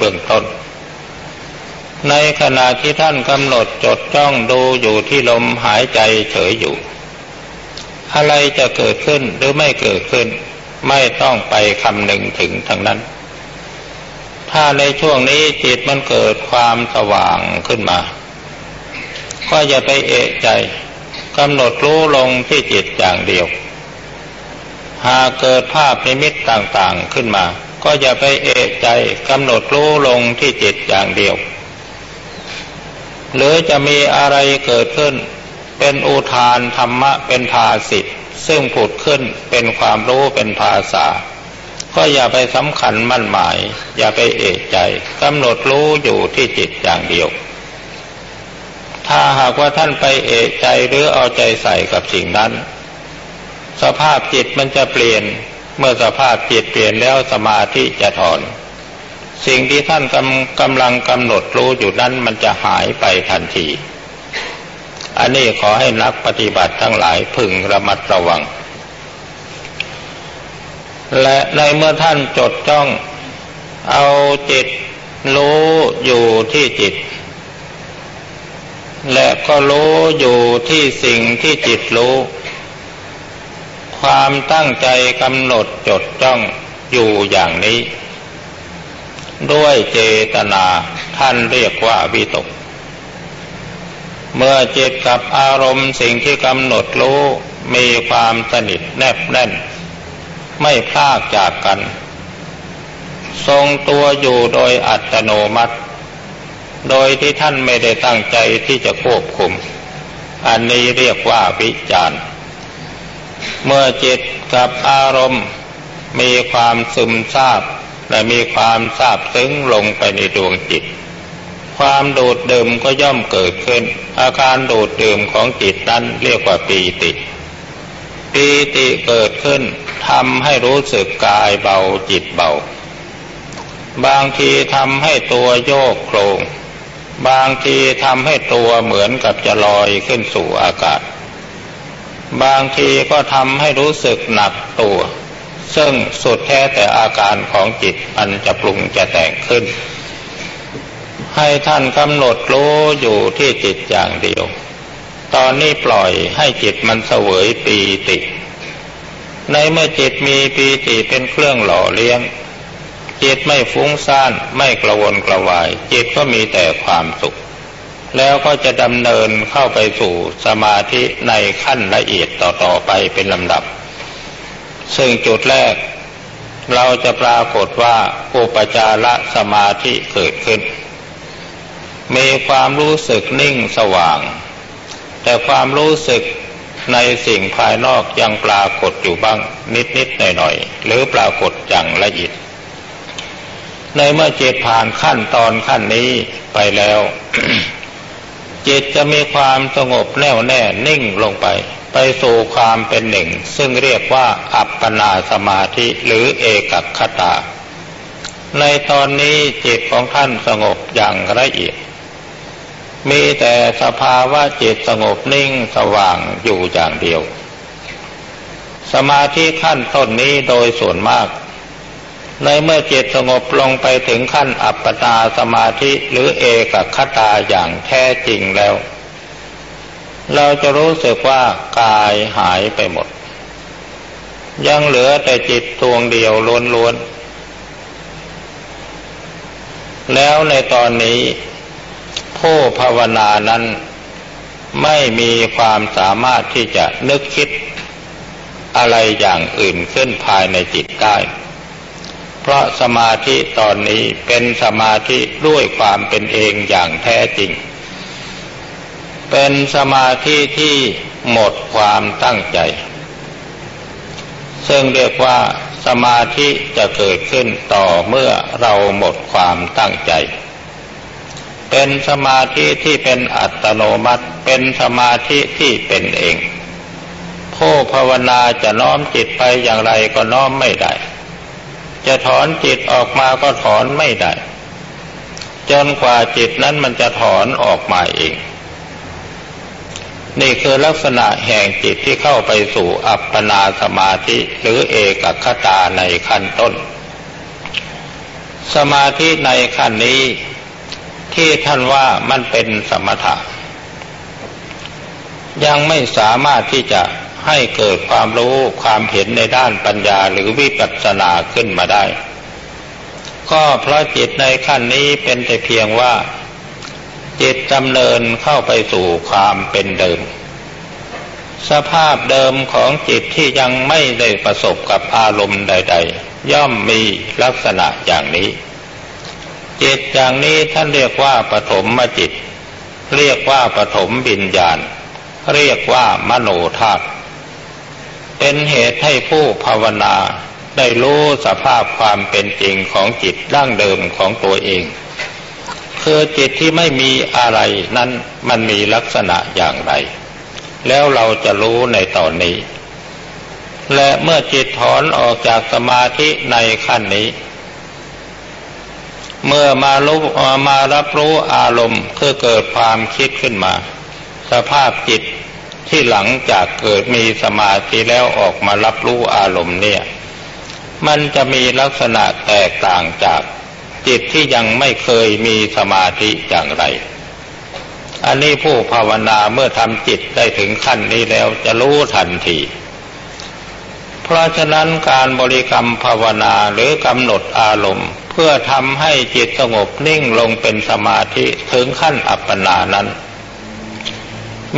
เบื้องต้น ในขณะที่ท่านกำหนดจดจ้องดูอยู่ที่ลมหายใจเฉยอยู่ อะไรจะเกิดขึ้นหรือไม่เกิดขึ้น ไม่ต้องไปคำหนึ่งถึงทั้งนั้น ถ้าในช่วงนี้จิตมันเกิดความสว่างขึ้นมา ก็อย่าไปเอะใจกำหนดรู้ลงที่จิตอย่างเดียว หากเกิดภาพนิมิตต่างๆขึ้นมา ก็อย่าไปเอะใจกำหนดรู้ลงที่จิตอย่างเดียว หรือจะมีอะไรเกิดขึ้น เป็นอุทานธรรมะเป็นภาสิทธ์ซึ่งผุดขึ้นเป็นความรู้เป็นภาษา ก็อย่าไปสำคัญมั่นหมาย อย่าไปเอะใจกำหนดรู้อยู่ที่จิตอย่างเดียว ถ้าหากว่าท่านไปเอะใจหรือเอาใจใส่กับสิ่งนั้น สภาพจิตมันจะเปลี่ยน เมื่อสภาพจิตเปลี่ยนแล้วสมาธิจะถอน สิ่งที่ท่านกำกำลังกำหนดรู้อยู่นั้นมันจะหายไปทันที อันนี้ขอให้นักปฏิบัติทั้งหลายพึงระมัดระวัง และในเมื่อท่านจดจ้องเอาจิตรู้อยู่ที่จิต และก็รู้อยู่ที่สิ่งที่จิตรู้ ความตั้งใจกำหนดจดจ้องอยู่อย่างนี้ ด้วยเจตนาท่านเรียกว่าวิตก เมื่อจิตกับอารมณ์สิ่งที่กำหนดรู้มีความสนิทแนบแน่น ไม่พลากจากกัน ทรงตัวอยู่โดยอัตโนมัติ โดยที่ท่านไม่ได้ตั้งใจที่จะควบคุม อันนี้เรียกว่าวิจารณ เมื่อจิตกับอารมณ์ มีความซึมซาบและมีความซาบซึ้งลงไปในดวงจิต ความดูดดื่มก็ย่อมเกิดขึ้น อาการดูดดื่มของจิตนั้นเรียกว่าปีติปีติเกิดขึ้นทำให้รู้สึกกายเบาจิตเบา บางทีทำให้ตัวโยกโครง บางทีทำให้ตัวเหมือนกับจะลอยขึ้นสู่อากาศ บางทีก็ทำให้รู้สึกหนักตัว ซึ่งสุดแท้แต่อาการของจิตอันจะปรุงจะแต่งขึ้น ให้ท่านกำหนดรู้อยู่ที่จิตอย่างเดียว ตอนนี้ปล่อยให้จิตมันเสวยปีติ ในเมื่อจิตมีปีติเป็นเครื่องหล่อเลี้ยง จิตไม่ฟุ้งซ่านไม่กระวนกระวาย จิตก็มีแต่ความสุข แล้วก็จะดำเนินเข้าไปสู่สมาธิในขั้นละเอียดต่อๆไปเป็นลำดับ ซึ่งจุดแรกเราจะปรากฏว่าอุปจารสมาธิเกิดขึ้น มีความรู้สึกนิ่งสว่าง แต่ความรู้สึกในสิ่งภายนอกยังปรากฏอยู่บ้างนิดๆหน่อยๆหรือปรากฏอย่างละเอียด ในเมื่อเจตผ่านขั้นตอนขั้นนี้ไปแล้ว จิตจะมีความสงบแน่วแน่นิ่งลงไป ไปสู่ความเป็นหนึ่ง ซึ่งเรียกว่าอัปปนาสมาธิหรือเอกคตา ในตอนนี้จิตของท่านสงบอย่างละเอียดมีแต่สภาวะจิตสงบนิ่งสว่างอยู่อย่างเดียว สมาธิขั้นต้นนี้โดยส่วนมาก ในเมื่อจิตสงบลงไปถึงขั้นอัปปนาสมาธิหรือเอกคตาอย่างแท้จริงแล้ว เราจะรู้สึกว่ากายหายไปหมด ยังเหลือแต่จิตดวงเดียวล้วนๆ แล้วในตอนนี้ผู้ภาวนานั้นไม่มีความสามารถที่จะนึกคิดอะไรอย่างอื่นขึ้นภายในจิตได้ เพราะสมาธิตอนนี้เป็นสมาธิด้วยความเป็นเองอย่างแท้จริง เป็นสมาธิที่หมดความตั้งใจ ซึ่งเรียกว่าสมาธิจะเกิดขึ้นต่อเมื่อเราหมดความตั้งใจ เป็นสมาธิที่เป็นอัตโนมัติ เป็นสมาธิที่เป็นเอง ผู้ภาวนาจะน้อมจิตไปอย่างไรก็น้อมไม่ได้ จะถอนจิตออกมาก็ถอนไม่ได้ จนกว่าจิตนั้นมันจะถอนออกมาเอง นี่คือลักษณะแห่งจิตที่เข้าไปสู่อัปปนาสมาธิหรือเอกคตาในขั้นต้นสสมาธิในขั้นนี้ที่ท่านว่ามันเป็นสมถะ ยังไม่สามารถที่จะ ให้เกิดความรู้ความเห็นในด้านปัญญาหรือวิปัสสนาขึ้นมาได้ ก็เพราะจิตในขั้นนี้เป็นแต่เพียงว่า จิตดำเนินเข้าไปสู่ความเป็นเดิม สภาพเดิมของจิตที่ยังไม่ได้ประสบกับอารมณ์ใด ๆ ย่อมมีลักษณะอย่างนี้ จิตอย่างนี้ท่านเรียกว่าปฐมมจิต เรียกว่าปฐมบิญญาณ เรียกว่ามโนธาตุ เป็นเหตุให้ผู้ภาวนาได้รู้สภาพความเป็นจริงของจิตดั้งเดิมของตัวเอง คือจิตที่ไม่มีอะไรนั้นมันมีลักษณะอย่างไร แล้วเราจะรู้ในตอนนี้ และเมื่อจิตถอนออกจากสมาธิในขั้นนี้ เมื่อมารู้มารับรู้อารมณ์คือเกิดความคิดขึ้นมา สภาพจิต ที่หลังจากเกิดมีสมาธิแล้วออกมารับรู้อารมณ์เนี่ย มันจะมีลักษณะแตกต่างจากจิตที่ยังไม่เคยมีสมาธิอย่างไร อันนี้ผู้ภาวนาเมื่อทำจิตได้ถึงขั้นนี้แล้วจะรู้ทันที เพราะฉะนั้นการบริกรรมภาวนาหรือกำหนดอารมณ์ เพื่อทำให้จิตสงบนิ่งลงเป็นสมาธิถึงขั้นอัปปนานั้น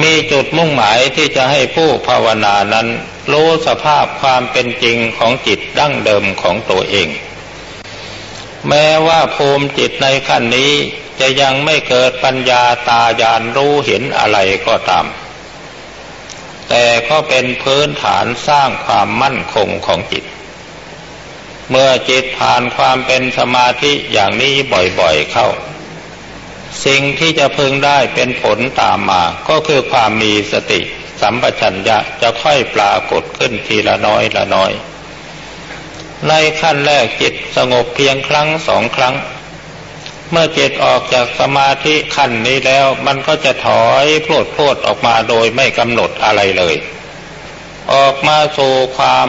มีจุดมุ่งหมายที่จะให้ผู้ภาวนานั้น รู้สภาพความเป็นจริงของจิตดั้งเดิมของตัวเอง แม้ว่าภูมิจิตในขั้นนี้จะยังไม่เกิดปัญญาตาญาณรู้เห็นอะไรก็ตาม แต่ก็เป็นพื้นฐานสร้างความมั่นคงของจิต เมื่อจิตผ่านความเป็นสมาธิอย่างนี้บ่อยๆเข้า สิ่งที่จะพึงได้เป็นผลตามมา ก็คือความมีสติ สัมปชัญญะจะค่อยปรากฏขึ้นทีละน้อยละน้อย ในขั้นแรกจิตสงบเพียงครั้งสองครั้ง เมื่อจิตออกจากสมาธิขั้นนี้แล้วมันก็จะถอยพลดพลดออกมาโดยไม่กำหนดอะไรเลย ออกมาสู่ความ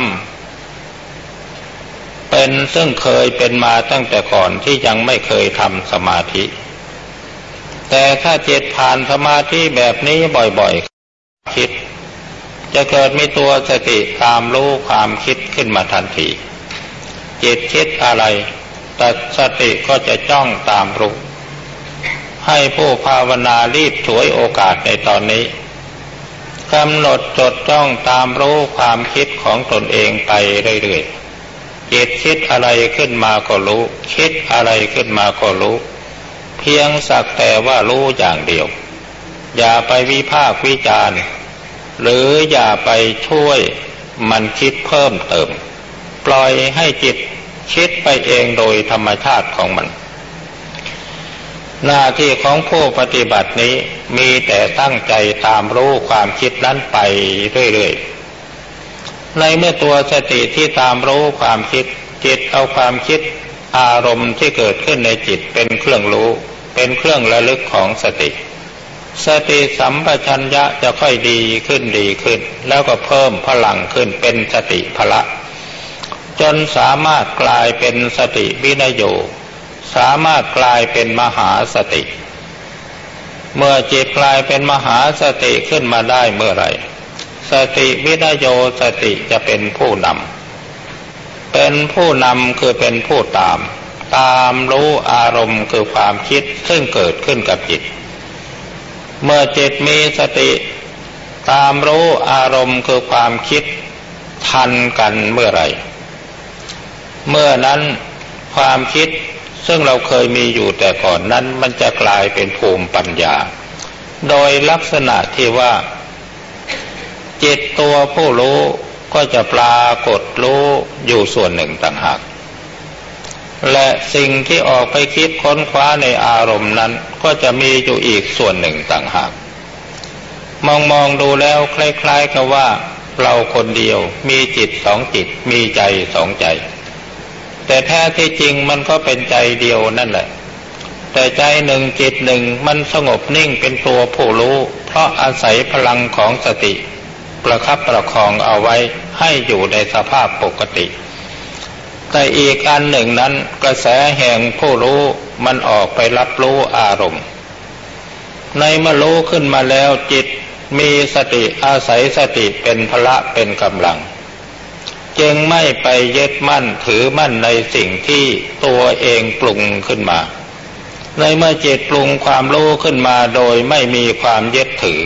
เป็นซึ่งเคยเป็นมาตั้งแต่ก่อนที่ยังไม่เคยทำสมาธิ แต่ถ้าจิตผ่านสมาธิแบบนี้บ่อยๆ คิด จะเกิดมีตัวสติตามรู้ความคิดขึ้นมาทันที จิตคิดอะไรแต่สติก็จะจ้องตามรู้ ให้ผู้ภาวนารีบถวยโอกาสในตอนนี้กำหนดจดจ้องตามรู้ความคิดของตนเองไปเรื่อยๆจิตคิดอะไรขึ้นมาก็รู้ คิดอะไรขึ้นมาก็รู้ พียงสักแต่ว่ารู้อย่างเดียว อย่าไปวิพากวิจารณ์ หรืออย่าไปช่วยมันคิดเพิ่มเติม ปล่อยให้จิตคิดไปเองโดยธรรมชาติของมัน หน้าที่ของผู้ปฏิบัตินี้มีแต่ตั้งใจตามรู้ความคิดนั้นไปเรื่อยๆ ในเมื่อตัวสติที่ตามรู้ความคิดจิตเอาความคิดอารมณ์ที่เกิดขึ้นในจิตเป็นเครื่องรู้ เป็นเครื่องระลึกของสติ สติสัมปชัญญะจะค่อยดีขึ้นดีขึ้น แล้วก็เพิ่มพลังขึ้นเป็นสติพละ จนสามารถกลายเป็นสติวินโยสามารถกลายเป็นมหาสติ เมื่อจิตกลายเป็นมหาสติขึ้นมาได้เมื่อไรสติวินโยสติจะเป็นผู้นำเป็นผู้นำคือเป็นผู้ตาม ตามรู้อารมณ์คือความคิดซึ่งเกิดขึ้นกับจิต เมื่อจิตมีสติตามรู้อารมณ์คือความคิดทันกันเมื่อไรเมื่อนั้นความคิดซึ่งเราเคยมีอยู่แต่ก่อนนั้นมันจะกลายเป็นภูมิปัญญา โดยลักษณะที่ว่า จิตตัวผู้รู้ก็จะปรากฏรู้อยู่ส่วนหนึ่งต่างหาก และสิ่งที่ออกไปคิดค้นคว้าในอารมณ์นั้น ก็จะมีอยู่อีกส่วนหนึ่งต่างหาก มองมองดูแล้วคล้ายๆกับว่า เราคนเดียวมีจิตสองจิตมีใจสองใจ แต่แท้ที่จริงมันก็เป็นใจเดียวนั่นแหละ แต่ใจหนึ่งจิตหนึ่งมันสงบนิ่งเป็นตัวผู้รู้ เพราะอาศัยพลังของสติ ประคับประคองเอาไว้ให้อยู่ในสภาพปกติ แต่อีกอันหนึ่งนั้น กระแสแห่งผู้รู้มันออกไปรับรู้อารมณ์ ในเมื่อรู้ขึ้นมาแล้วจิตมีสติอาศัยสติเป็นพละเป็นกำลัง จึงไม่ไปยึดมั่นถือมั่นในสิ่งที่ตัวเองปรุงขึ้นมา ในเมื่อจิตปรุงความรู้ขึ้นมาโดยไม่มีความยึดถือ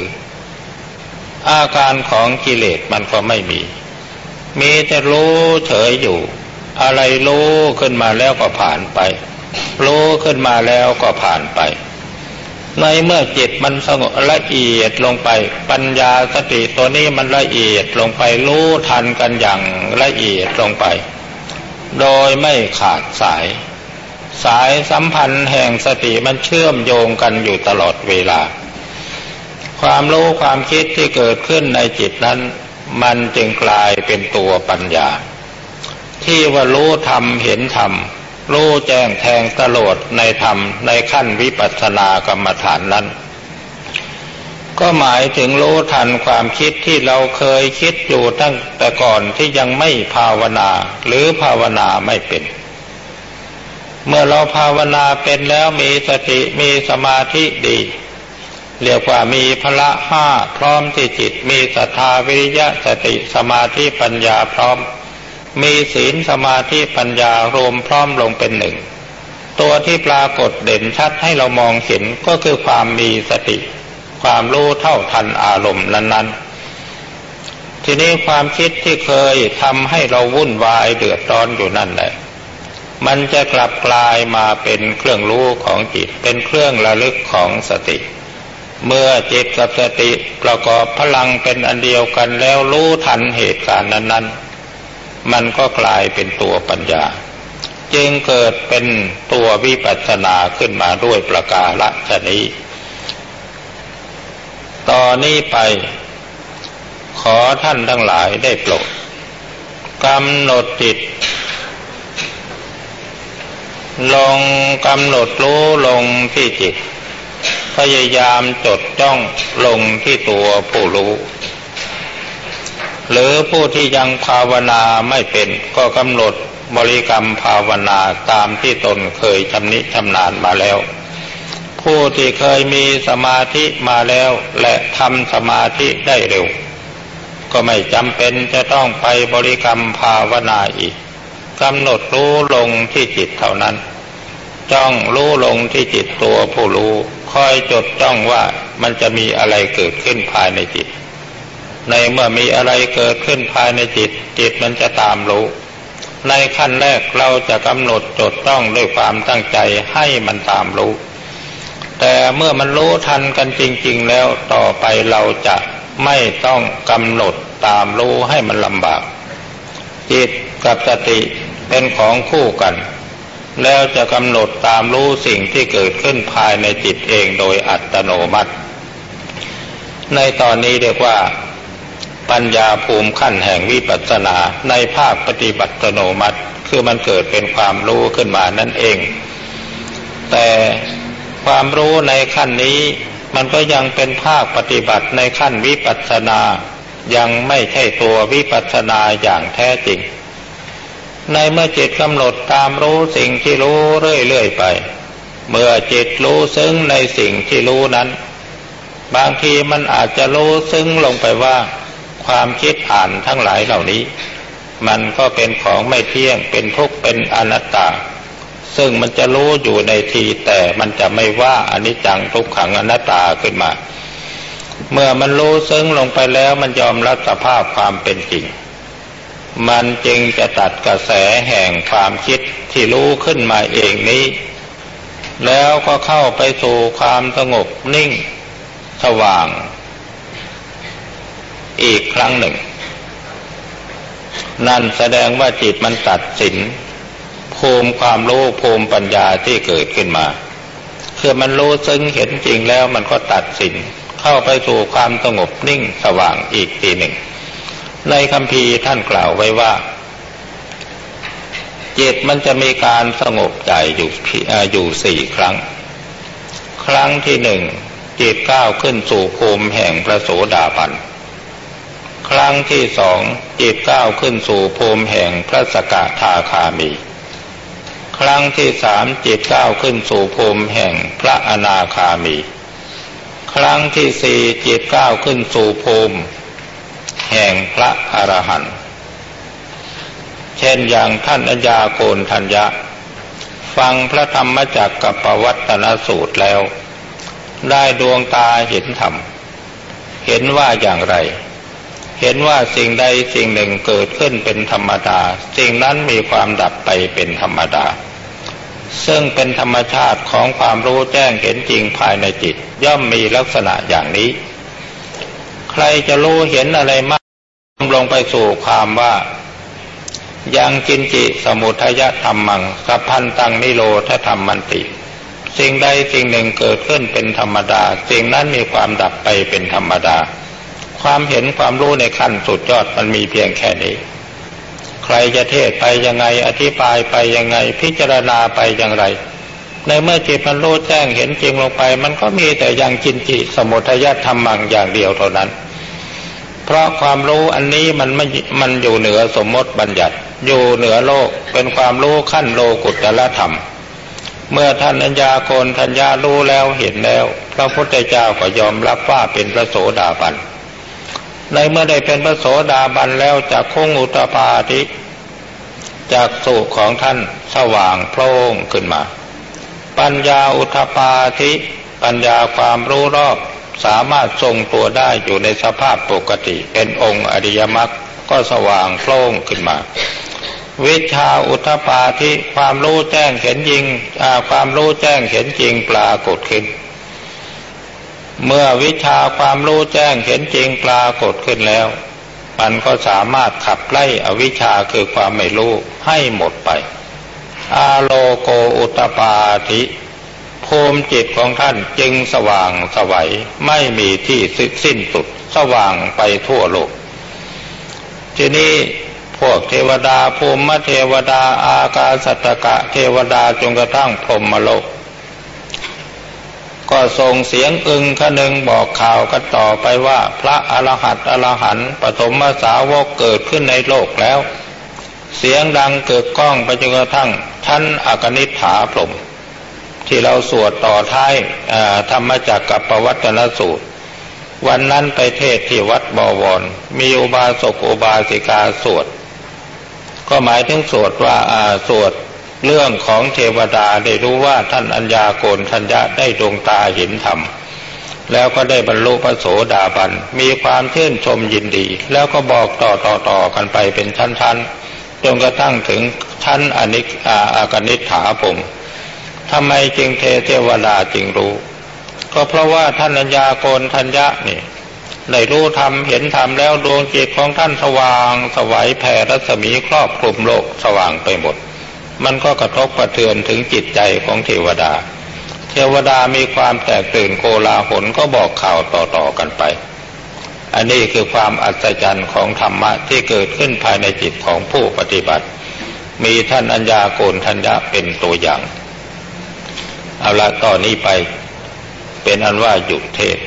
อาการของกิเลสมันก็ไม่มี มีแต่รู้เฉยอยู่ อะไรรู้ขึ้นมาแล้วก็ผ่านไป รู้ขึ้นมาแล้วก็ผ่านไป ในเมื่อจิตมันสงบละเอียดลงไป ปัญญาสติตัวนี้มันละเอียดลงไปรู้ทันกันอย่างละเอียดลงไป โดยไม่ขาดสาย สายสัมพันธ์แห่งสติมันเชื่อมโยงกันอยู่ตลอดเวลา ความรู้ความคิดที่เกิดขึ้นในจิตนั้น มันจึงกลายเป็นตัวปัญญา ที่ว่ารู้ธรรมเห็นธรรมรู้แจ้งแทงตลอดในธรรมในขั้นวิปัสสนากรรมฐานนั้น ก็หมายถึงรู้ทันความคิดที่เราเคยคิดอยู่ตั้งแต่ก่อนที่ยังไม่ภาวนาหรือภาวนาไม่เป็น เมื่อเราภาวนาเป็นแล้วมีสติมีสมาธิดีเรียกว่ามีพละห้าพร้อมที่จิตมีศรัทธาวิริยะสติสมาธิปัญญาพร้อม มีศีลสมาธิปัญญารวมพร้อมลงเป็นหนึ่ง ตัวที่ปรากฏเด่นชัดให้เรามองเห็นก็คือความมีสติ ความรู้เท่าทันอารมณ์นั้น ๆ ทีนี้ความคิดที่เคยทำให้เราวุ่นวายเดือดร้อนอยู่นั่นแหละ มันจะกลับกลายมาเป็นเครื่องรู้ของจิต เป็นเครื่องระลึกของสติเมื่อจิตกับสติประกอบพลังเป็นอันเดียวกันแล้วรู้ทันเหตุการณ์นั้น ๆ มันก็กลายเป็นตัวปัญญา จึงเกิดเป็นตัววิปัสสนาขึ้นมาด้วยประกาศชนี้ต่อนนี้ไป ขอท่านทั้งหลายได้โปรดกำหนดจิต ลงกำหนดรู้ลงที่จิต พยายามจดจ้องลงที่ตัวผู้รู้ หรือผู้ที่ยังภาวนาไม่เป็นก็กำหนดบริกรรมภาวนาตามที่ตนเคยชำนิชำนาญมาแล้ว ผู้ที่เคยมีสมาธิมาแล้วและทำสมาธิได้เร็ว ก็ไม่จำเป็นจะต้องไปบริกรรมภาวนาอีกกำหนดรู้ลงที่จิตเท่านั้น จ้องรู้ลงที่จิตตัวผู้รู้คอยจดจ้องว่ามันจะมีอะไรเกิดขึ้นภายในจิต ในเมื่อมีอะไรเกิดขึ้นภายในจิต จิตมันจะตามรู้ ในขั้นแรกเราจะกำหนดจดต้องด้วยความตั้งใจให้มันตามรู้ แต่เมื่อมันรู้ทันกันจริง ๆ แล้วต่อไปเราจะไม่ต้องกำหนดตามรู้ให้มันลำบาก จิตกับสติเป็นของคู่กัน แล้วจะกำหนดตามรู้สิ่งที่เกิดขึ้นภายในจิตเองโดยอัตโนมัติ ในตอนนี้เรียกว่า ปัญญาภูมิขั้นแห่งวิปัสสนาในภาคปฏิบัติโนมัติ คือมันเกิดเป็นความรู้ขึ้นมานั่นเอง แต่ความรู้ในขั้นนี้มันก็ยังเป็นภาคปฏิบัติในขั้นวิปัสสนา ยังไม่ใช่ตัววิปัสสนาอย่างแท้จริง ในเมื่อจิตกำหนดตามรู้สิ่งที่รู้เรื่อยๆไป เมื่อจิตรู้ซึ้งในสิ่งที่รู้นั้น บางทีมันอาจจะรู้ซึ้งลงไปว่า ความคิดอ่านทั้งหลายเหล่านี้ มันก็เป็นของไม่เที่ยงเป็นทุกข์เป็นอนัตตา ซึ่งมันจะรู้อยู่ในทีแต่มันจะไม่ว่าอนิจจังทุกขังอนัตตาขึ้นมา เมื่อมันรู้ซึ้งลงไปแล้วมันยอมรับสภาพความเป็นจริง มันจึงจะตัดกระแสแห่งความคิดที่รู้ขึ้นมาเองนี้ แล้วก็เข้าไปสู่ความสงบนิ่ง สว่าง อีกครั้งหนึ่ง นั่นแสดงว่าจิตมันตัดสิน ภูมิความรู้ภูมิปัญญาที่เกิดขึ้นมาคือมันรู้ซึ้งเห็นจริงแล้วมันก็ตัดสิน เข้าไปสู่ความสงบนิ่งสว่างอีกทีหนึ่ง ในคำพีท่านกล่าวไว้ว่าจิตมันจะมีการสงบใจอยู่อยู่สี่ครั้ง ครั้งที่หนึ่งจิตก้าวขึ้นสู่ภูมิแห่งพระโสดาบัน ครั้งที่สองจิตก้าวขึ้นสู่ภูมิแห่งพระสกทาคามี ครั้งที่สามจิตก้าวขึ้นสู่ภูมิแห่งพระอนาคามี ครั้งที่สี่จิตก้าวขึ้นสู่ภูมิ แห่งพระอรหันต์เช่นอย่างท่านอัญญาโกนทัญญะ ฟังพระธรรมจักกับปวัตนสูตรแล้ว ได้ดวงตาเห็นธรรม เห็นว่าอย่างไร เห็นว่าสิ่งใดสิ่งหนึ่งเกิดขึ้นเป็นธรรมดา สิ่งนั้นมีความดับไปเป็นธรรมดา ซึ่งเป็นธรรมชาติของความรู้แจ้งเห็นจริงภายในจิต ย่อมมีลักษณะอย่างนี้ ใครจะรู้เห็นอะไรมากลงไปสู่ความว่ายังกินจิสมุทยธรรมังสัพพันตังนิโรธธรรมมันติ สิ่งใดสิ่งหนึ่งเกิดขึ้นเป็นธรรมดา สิ่งนั้นมีความดับไปเป็นธรรมดา ความเห็นความรู้ในขั้นสุดยอดมันมีเพียงแค่นี้ ใครจะเทศไปยังไงอธิบายไปยังไง พิจารณาไปอย่างไร ในเมื่อจิตมันรู้แจ้งเห็นจริงลงไป มันก็มีแต่ยังกินจิสมุทยธรรมังอย่างเดียวเท่านั้น เพราะความรู้อันนี้มันไม่มันอยู่เหนือสมมติบัญญัติ อยู่เหนือโลกเป็นความรู้ขั้นโลกุตละธรรมเมื่อท่านอัญญาโกนทัญญารู้แล้วเห็นแล้ว พระพุทธเจ้าก็ยอมรับว่าเป็นพระโสดาบัน ในเมื่อได้เป็นพระโสดาบันแล้วจากคงอุตปาทิจากสุของท่านสว่างโพล่งขึ้นมา ปัญญาอุทปาทิปัญญาความรู้รอบสามารถทรงตัวได้อยู่ในสภาพปกติ เป็นองค์อริยมรรคก็สว่างโพล่งขึ้นมา วิชาอุทปาทิความรู้แจ้งเห็นจริงความรู้แจ้งเห็นจริงปรากฏขึ้น เมื่อวิชาความรู้แจ้งเห็นจริงปรากฏขึ้นแล้ว มันก็สามารถขับไล่อวิชาคือความไม่รู้ให้หมดไป อาโลโกอุตปาทิภูมิจิตของท่านจึงสว่างสวัยไม่มีที่สิ้นสุดสว่างไปทั่วโลก ทีนี้พวกเทวดาภูมิเทวดาอากาสัตกะเทวดาจนกระทั่งพรหมโลก ก็ส่งเสียงอึงขนึงบอกข่าวกันต่อไปว่าพระอรหัตอรหันต์ปฐมสาวกเกิดขึ้นในโลกแล้ว เสียงดังเกิดก้องไปจนกระทั่งท่านอากนิฐาพรมที่เราสวดต่อท้ายธรรมจักกับปวัตนสูตร วันนั้นไปเทศที่วัดบวร มีอุบาสกอุบาสิกาสวด ก็หมายถึงสวดว่าสวด เรื่องของเทวดาได้รู้ว่าท่านอัญญาโกนทัญญาได้ดวงตาเห็นธรรม แล้วก็ได้บรรลุพระโสดาบัน มีความเชื่นชมยินดี แล้วก็บอกต่อต่อต่อกันไปเป็นชั้นๆจนกระทั่งถึงชั้นอนิกอาอากนิฐาผมทำไมจึงเทเทวดาจึงรู้ ก็เพราะว่าท่านอัญญาโกนทัญญานี่ได้รู้ธรรมเห็นธรรมแล้วดวงจิตของท่านสว่างสวัยแผ่รัศมีครอบคลุมโลกสว่างไปหมด มันก็กระทบกระเทือนถึงจิตใจของเทวดา เทวดามีความแตกตื่นโกลาหลก็บอกข่าวต่อๆกันไป อันนี้คือความอัศจรรย์ของธรรมะที่เกิดขึ้นภายในจิตของผู้ปฏิบัติ มีท่านอัญญาโกนทัญญาเป็นตัวอย่าง เอาละต่อนนี้ไป เป็นอันว่าหยุดเทศ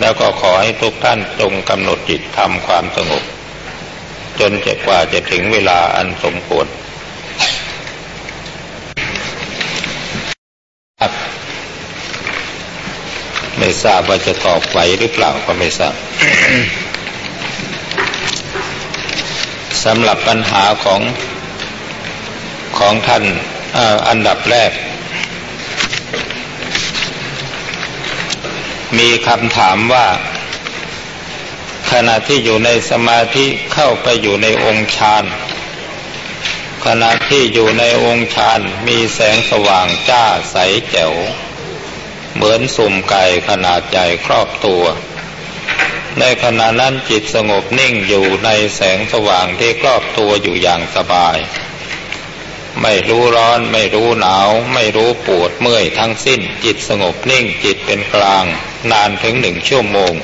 แล้วก็ขอให้ทุกท่านจงกำหนดจิตทำความสงบ จนจะกว่าจะถึงเวลาอันสมควร ไม่ทราบว่าจะตอบไหวหรือเปล่าก็ไม่ทราบสำหรับปัญหาของของท่านอันดับแรก มีคำถามว่า ขณะที่อยู่ในสมาธิเข้าไปอยู่ในองค์ฌาน ขณะที่อยู่ในองค์ฌานมีแสงสว่างจ้าใสแจ๋ว เหมือนสุ่มไก่ขนาดใหญ่ครอบตัว ในขณะนั้นจิตสงบนิ่งอยู่ในแสงสว่างที่ครอบตัวอยู่อย่างสบาย ไม่รู้ร้อนไม่รู้หนาว ไม่รู้ปวดเมื่อยทั้งสิ้น จิตสงบนิ่งจิตเป็นกลาง นานถึงหนึ่งชั่วโมง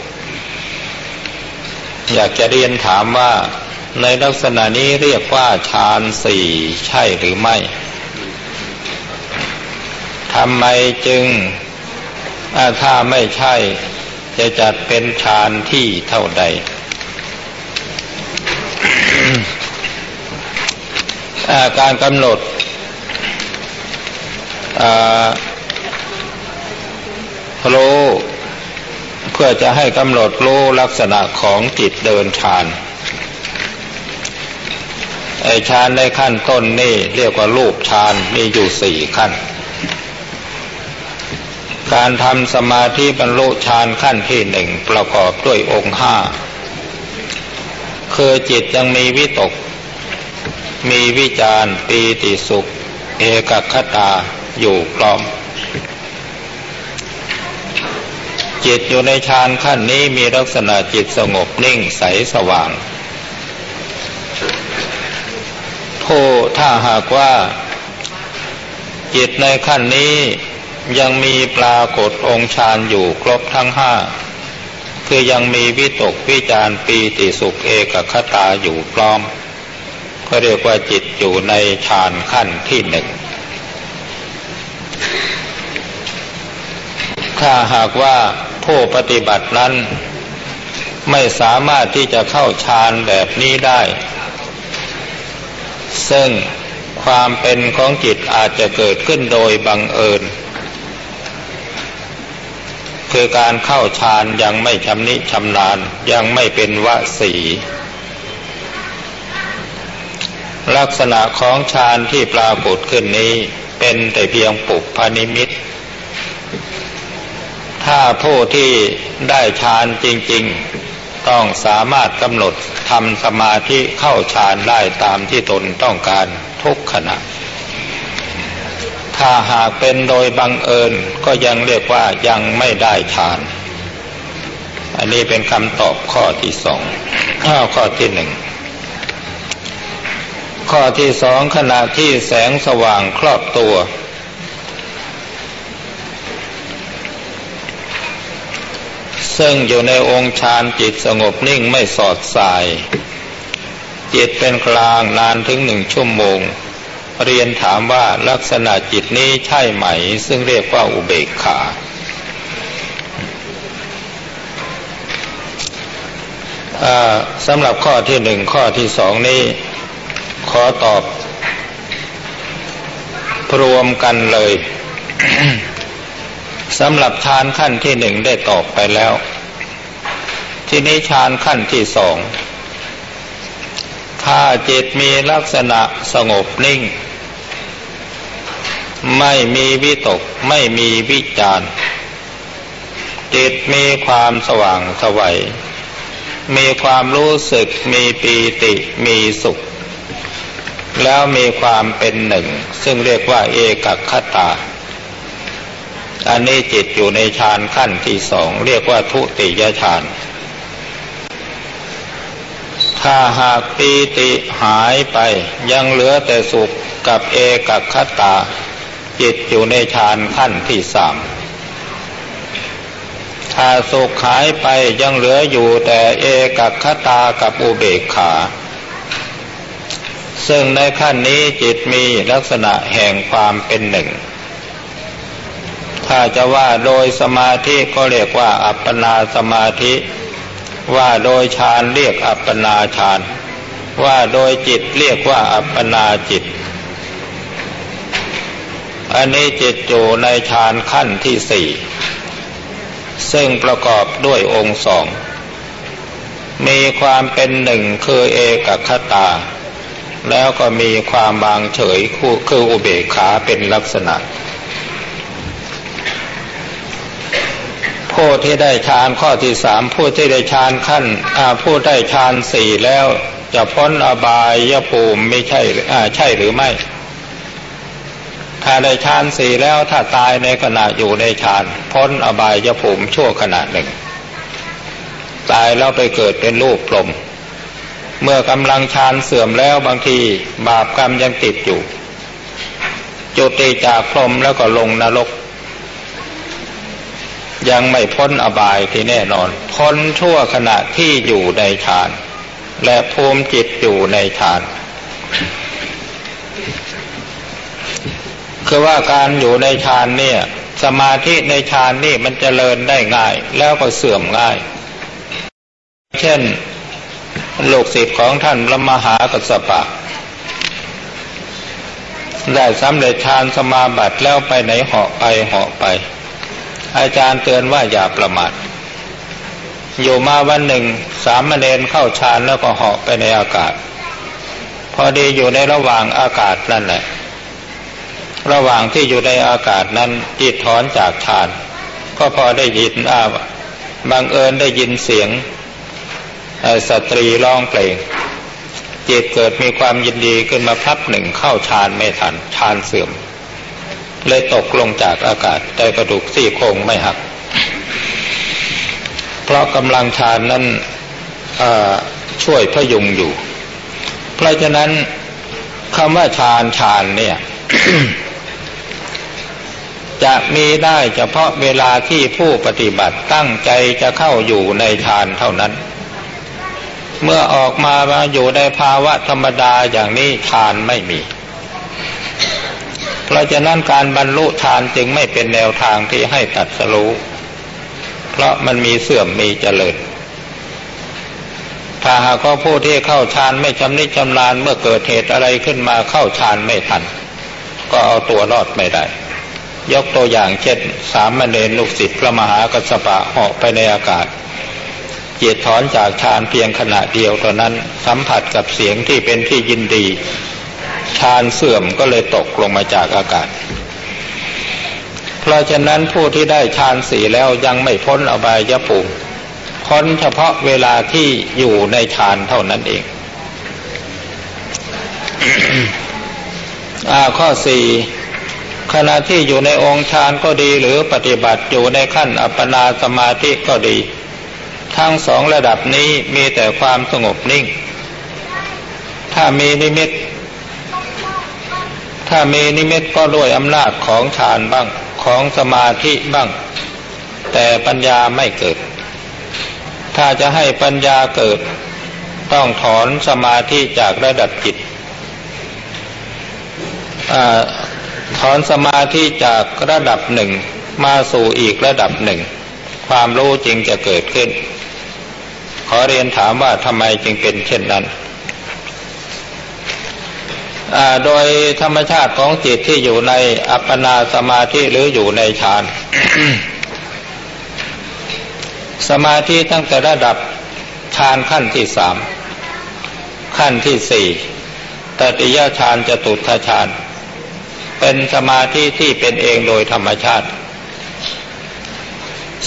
อยากจะเรียนถามว่า ในลักษณะนี้เรียกว่าฌานสี่ใช่หรือไม่ทำไมจึงถ้าไม่ใช่ จะจัดเป็นฌานที่เท่าใด การกำหนดโลเพื่อจะให้กำหนดโลลักษณะของจิตเดินฌาน ไอฌานในขั้นต้นนี่เรียกว่ารูปฌานมีอยู่สี่ขั้น การทำสมาธิบรรลุฌานขั้นที่หนึ่งประกอบด้วยองค์ห้าคือจิตยังมีวิตก มีวิจารปีติสุข เอกคตาอยู่พร้อม จิตอยู่ในฌานขั้นนี้มีลักษณะจิตสงบนิ่งใสสว่าง ผู้ถ้าหากว่า จิตในขั้นนี้ยังมีปรากฏองค์ฌานอยู่ครบทั้งห้าคือยังมีวิตกวิจารปีติสุขเอกคตาอยู่พร้อม ก็เรียกว่าจิตอยู่ในฌานขั้นที่หนึ่งถ้าหากว่าผู้ปฏิบัตินั้น ไม่สามารถที่จะเข้าฌานแบบนี้ได้ ซึ่งความเป็นของจิตอาจจะเกิดขึ้นโดยบังเอิญ คือการเข้าฌานยังไม่ชำนิชำนาญยังไม่เป็นวสีลักษณะของฌานที่ปรากฏขึ้นนี้เป็นแต่เพียงปุพานิมิต ถ้าผู้ที่ได้ฌานจริง ๆ ต้องสามารถกำหนดทำสมาธิเข้าฌานได้ตามที่ตนต้องการทุกขณะ ถ้าหากเป็นโดยบังเอิญก็ยังเรียกว่ายังไม่ได้ฌาน อันนี้เป็นคำตอบข้อที่สองข้อที่หนึ่งข้อที่สองขณะที่แสงสว่างครอบตัว ซึ่งอยู่ในองค์ฌานจิตสงบนิ่งไม่สอดสาย จิตเป็นกลางนานถึงหนึ่งชั่วโมง เรียนถามว่าลักษณะจิตนี้ใช่ไหม ซึ่งเรียกว่าอุเบกขา สำหรับข้อที่หนึ่งข้อที่สองนี้ ขอตอบรวมกันเลย สำหรับฌานขั้นที่หนึ่งได้ตอบไปแล้ว ที่นี้ฌานขั้นที่สองถ้าจิตมีลักษณะสงบนิ่ง ไม่มีวิตกไม่มีวิจารจิตมีความสว่างสวัยมีความรู้สึกมีปีติมีสุข แล้วมีความเป็นหนึ่ง ซึ่งเรียกว่าเอกคตา อันนี้จิตอยู่ในฌานขั้นที่สองเรียกว่าทุติยฌาน ถ้าหากปีติหายไปยังเหลือแต่สุขกับเอกคตา จิตอยู่ในฌานขั้นที่สามถ้าสุขหายไปยังเหลืออยู่แต่เอกคตากับอุเบกขา ซึ่งในขั้นนี้จิตมีลักษณะแห่งความเป็นหนึ่ง ถ้าจะว่าโดยสมาธิก็เรียกว่าอัปปนาสมาธิ ว่าโดยฌานเรียกอัปปนาฌาน ว่าโดยจิตเรียกว่าอัปปนาจิต อันนี้จิตอยู่ในฌานขั้นที่สี่ซึ่งประกอบด้วยองค์สอง มีความเป็นหนึ่งคือเอกคตา แล้วก็มีความบางเฉยคืออุเบกขาเป็นลักษณะ ผู้ที่ได้ฌานข้อที่สามผู้ที่ได้ฌานขั้นผู้ได้ฌานสี่แล้วจะพ้นอบายภูมิไม่ใช่ใช่หรือไม่ถ้าได้ฌานสี่แล้วถ้าตายในขณะอยู่ในฌานพ้นอบายภูมิชั่วขณะหนึ่ง ตายแล้วไปเกิดเป็นรูปพรมเมื่อกำลังฌานเสื่อมแล้วบางทีบาปกรรมยังติดอยู่จุติจากพรมแล้วก็ลงนรก ยังไม่พ้นอบายที่แน่นอน พ้นชั่วขณะที่อยู่ในฌาน และภูมิจิตอยู่ในฌาน คือว่าการอยู่ในฌานเนี่ย สมาธิในฌานนี่มันจเจริญได้ง่าย แล้วก็เสื่อมง่าย เช่นลูกศิษย์ของท่านพระมหากัสสปะได้สำเร็จฌานสมาบัติแล้วไปไหนเหาะไปเหาะไป อาจารย์เตือนว่าอย่าประมาทอยู่มาวันหนึ่ง สามเณรเข้าฌานแล้วก็เหาะไปในอากาศ พอดีอยู่ในระหว่างอากาศนั่นแหละ ระหว่างที่อยู่ในอากาศนั้นจิตถอนจากฌาน ก็พอได้ยินอาบังเอิญได้ยินเสียงสตรีร้องเพลงจิตเกิดมีความยินดีขึ้นมาพับหนึ่งเข้าฌานไม่ทันฌานเสื่อม เลยตกลงจากอากาศแต่กระดูกซี่โครงไม่หัก เพราะกำลังฌานนั้นช่วยพยุงอยู่ เพราะฉะนั้นคำว่าฌานฌานเนี่ย จะมีได้เฉพาะเวลาที่ผู้ปฏิบัติตั้งใจจะเข้าอยู่ในฌานเท่านั้น เมื่อออกมามาอยู่ในภาวะธรรมดาอย่างนี้ฌานไม่มี เพราะฉะนั้นการบรรลุฌานจึงไม่เป็นแนวทางที่ให้ตัดสรู้ เพราะมันมีเสื่อมมีเจริญถ้าหากว่าผู้ที่เข้าฌานไม่ชำนิชำนาญเมื่อเกิดเหตุอะไรขึ้นมาเข้าฌานไม่ทัน ก็เอาตัวรอดไม่ได้ ยกตัวอย่างเช่น สามเณรลูกศิษย์พระมหากัสปะเหาะไปในอากาศเจิตถอนจากฌานเพียงขณะเดียวเท่านั้นสัมผัสกับเสียงที่เป็นที่ยินดี ฌานเสื่อมก็เลยตกลงมาจากอากาศ เพราะฉะนั้นผู้ที่ได้ฌานสี่แล้วยังไม่พ้นอบายภูมิพ้นเฉพาะเวลาที่อยู่ในฌานเท่านั้นเองอข้อสี่ขณะที่อยู่ในองค์ฌานก็ดีหรือปฏิบัติอยู่ในขั้นอัปปนาสมาธิก็ดี ทั้งสองระดับนี้มีแต่ความสงบนิ่ง ถ้ามีนิมิต ถ้ามีนิมิตก็ด้วยอำนาจของฌานบ้างของสมาธิบ้าง แต่ปัญญาไม่เกิด ถ้าจะให้ปัญญาเกิด ต้องถอนสมาธิจากระดับจิตอถอนสมาธิจากระดับหนึ่งมาสู่อีกระดับหนึ่ง ความรู้จริงจะเกิดขึ้น ขอเรียนถามว่าทำไมจึงเป็นเช่นนั้น โดยธรรมชาติของจิตที่อยู่ในอัปปนาสมาธิหรืออยู่ในฌาน สมาธิตั้งแต่ระดับฌานขั้นที่สามขั้นที่สี่ตติยฌานจะตุทฌาน เป็นสมาธิที่เป็นเองโดยธรรมชาติ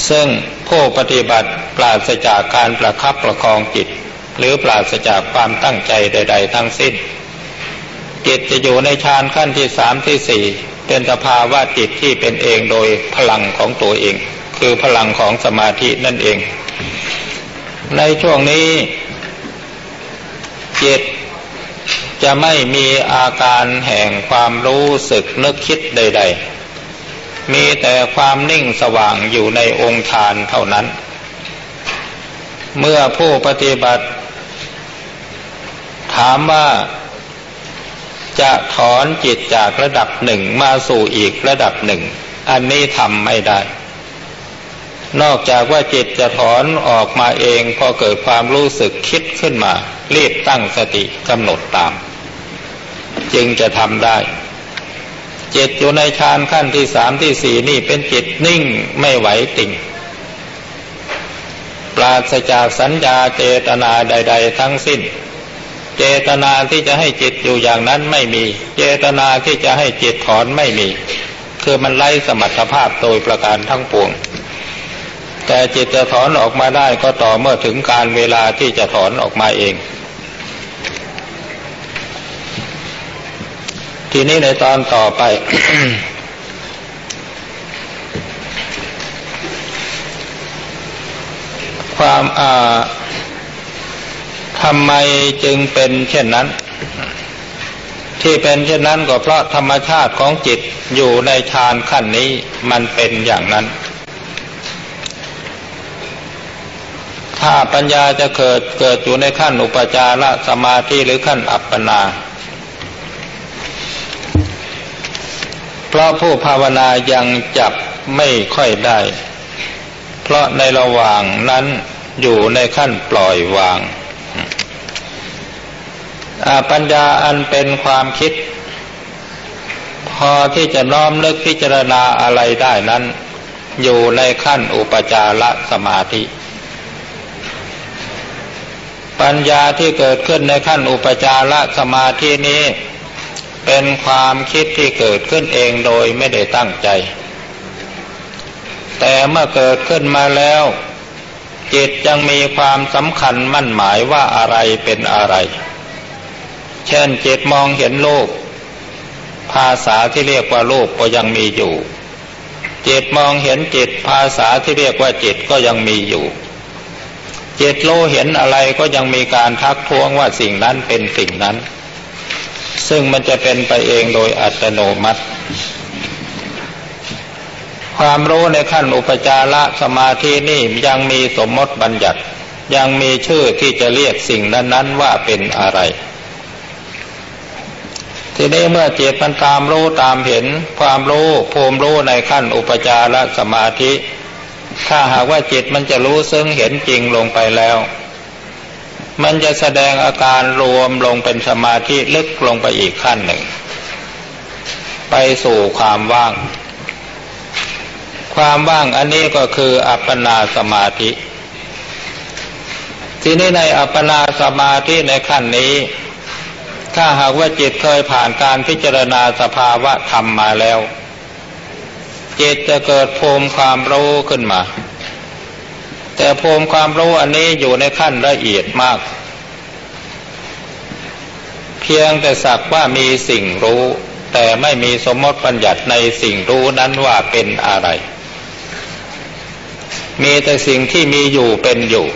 ซึ่งผู้ปฏิบัติปราศจากการประคับประคองจิต หรือปราศจากความตั้งใจใด ๆ ทั้งสิ้น จิตจะอยู่ในฌานขั้นที่สามที่สี่เป็นสภาวะจิตที่เป็นเองโดยพลังของตัวเอง คือพลังของสมาธินั่นเอง ในช่วงนี้ จิตจะไม่มีอาการแห่งความรู้สึกนึกคิดใด ๆ มีแต่ความนิ่งสว่างอยู่ในองค์ฌานเท่านั้น เมื่อผู้ปฏิบัติ ถามว่า จะถอนจิตจากระดับหนึ่งมาสู่อีกระดับหนึ่ง อันนี้ทำไม่ได้ นอกจากว่าจิตจะถอนออกมาเองพอเกิดความรู้สึกคิดขึ้นมา รีบตั้งสติกำหนดตาม จึงจะทำได้ จิตอยู่ในฌานขั้นที่สามที่สี่นี่เป็นจิตนิ่งไม่ไหวติ่งปราศจากสัญญาเจตนาใด ๆ ทั้งสิ้น เจตนาที่จะให้จิตอยู่อย่างนั้นไม่มี เจตนาที่จะให้จิตถอนไม่มี คือมันไล่สมรรถภาพโดยประการทั้งปวง แต่จิตจะถอนออกมาได้ก็ต่อเมื่อถึงการเวลาที่จะถอนออกมาเอง ทีนี้ในตอนต่อไปความอ่า ทำไมจึงเป็นเช่นนั้น ที่เป็นเช่นนั้นก็เพราะธรรมชาติของจิตอยู่ในฌานขั้นนี้มันเป็นอย่างนั้น ถ้าปัญญาจะเกิดเกิดอยู่ในขั้นอุปจารสมาธิหรือขั้นอัปปนา เพราะผู้ภาวนายังจับไม่ค่อยได้ เพราะในระหว่างนั้นอยู่ในขั้นปล่อยวาง ปัญญาอันเป็นความคิด พอที่จะน้อมนึกพิจารณาอะไรได้นั้น อยู่ในขั้นอุปจารสมาธิ ปัญญาที่เกิดขึ้นในขั้นอุปจารสมาธินี้ เป็นความคิดที่เกิดขึ้นเองโดยไม่ได้ตั้งใจ แต่เมื่อเกิดขึ้นมาแล้วจิตยังมีความสำคัญมั่นหมายว่าอะไรเป็นอะไร เช่นจิตมองเห็นโลกภาษาที่เรียกว่ารูปก็ยังมีอยู่ จิตมองเห็นจิตภาษาที่เรียกว่าจิตก็ยังมีอยู่ จิตโลเห็นอะไรก็ยังมีการทักท้วงว่าสิ่งนั้นเป็นสิ่งนั้น ซึ่งมันจะเป็นไปเองโดยอัตโนมัติความรู้ในขั้นอุปจารสมาธินี่ยังมีสมมติบัญญัติ ยังมีชื่อที่จะเรียกสิ่งนั้น ๆ ว่าเป็นอะไร ทีนี้เมื่อจิตมันตามรู้ตามเห็นความรู้ภูมิรู้ในขั้นอุปจารสมาธิ ถ้าหากว่าจิตมันจะรู้ซึ่งเห็นจริงลงไปแล้ว มันจะแสดงอาการรวมลงเป็นสมาธิลึกลงไปอีกขั้นหนึ่ง ไปสู่ความว่าง ความว่างอันนี้ก็คืออัปปนาสมาธิ ทีนี้ในอัปปนาสมาธิในขั้นนี้ ถ้าหากว่าจิตเคยผ่านการพิจารณาสภาวะธรรมมาแล้ว จิตจะเกิดภูมิความรู้ขึ้นมา แต่ภูมิความรู้อันนี้อยู่ในขั้นละเอียดมาก เพียงแต่สักว่ามีสิ่งรู้ แต่ไม่มีสมมติปัญญัติในสิ่งรู้นั้นว่าเป็นอะไร มีแต่สิ่งที่มีอยู่เป็นอยู่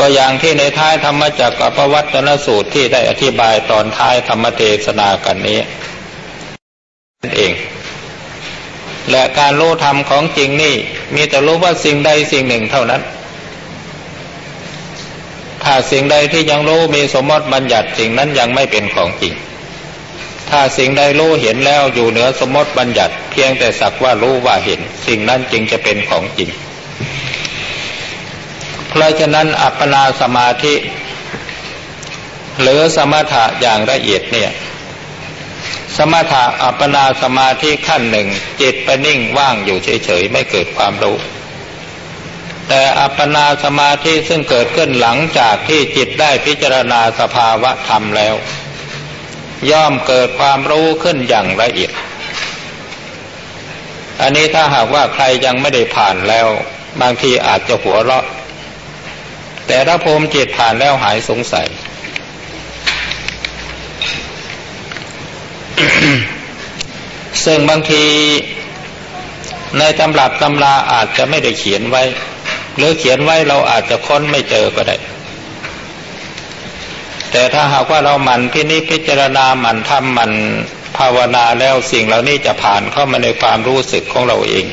ก็อย่างที่ในท้ายธรรมจักรปวัตนสูตรที่ได้อธิบายตอนท้ายธรรมเทศนากันนี้นั่นเอง และการรู้ธรรมของจริงนี่ มีแต่รู้ว่าสิ่งใดสิ่งหนึ่งเท่านั้น ถ้าสิ่งใดที่ยังรู้มีสมมติบัญญัติสิ่งนั้นยังไม่เป็นของจริง ถ้าสิ่งใดรู้เห็นแล้วอยู่เหนือสมมติบัญญัติ เพียงแต่สักว่ารู้ว่าเห็น สิ่งนั้นจึงจะเป็นของจริง เพราะฉะนั้นอัปปนาสมาธิ หรือสมถะอย่างละเอียดเนี่ย สมถะอัปปนาสมาธิขั้นหนึ่ง จิตไปนิ่งว่างอยู่เฉยๆ ไม่เกิดความรู้ แต่อัปปนาสมาธิซึ่งเกิดขึ้นหลังจากที่จิตได้พิจารณาสภาวะธรรมแล้ว ย่อมเกิดความรู้ขึ้นอย่างละเอียด อันนี้ถ้าหากว่าใครยังไม่ได้ผ่านแล้ว บางทีอาจจะหัวเราะ แต่ถ้าภูมิจิตผ่านแล้วหายสงสัย ซึ่งบางทีในตำรับตำราอาจจะไม่ได้เขียนไว้ หรือเขียนไว้เราอาจจะค้นไม่เจอก็ได้ แต่ถ้าหากว่าเราหมั่นพินิจพิจารณาหมั่นทำหมั่นภาวนาแล้วสิ่งเหล่านี้จะผ่านเข้ามาในความรู้สึกของเราเอง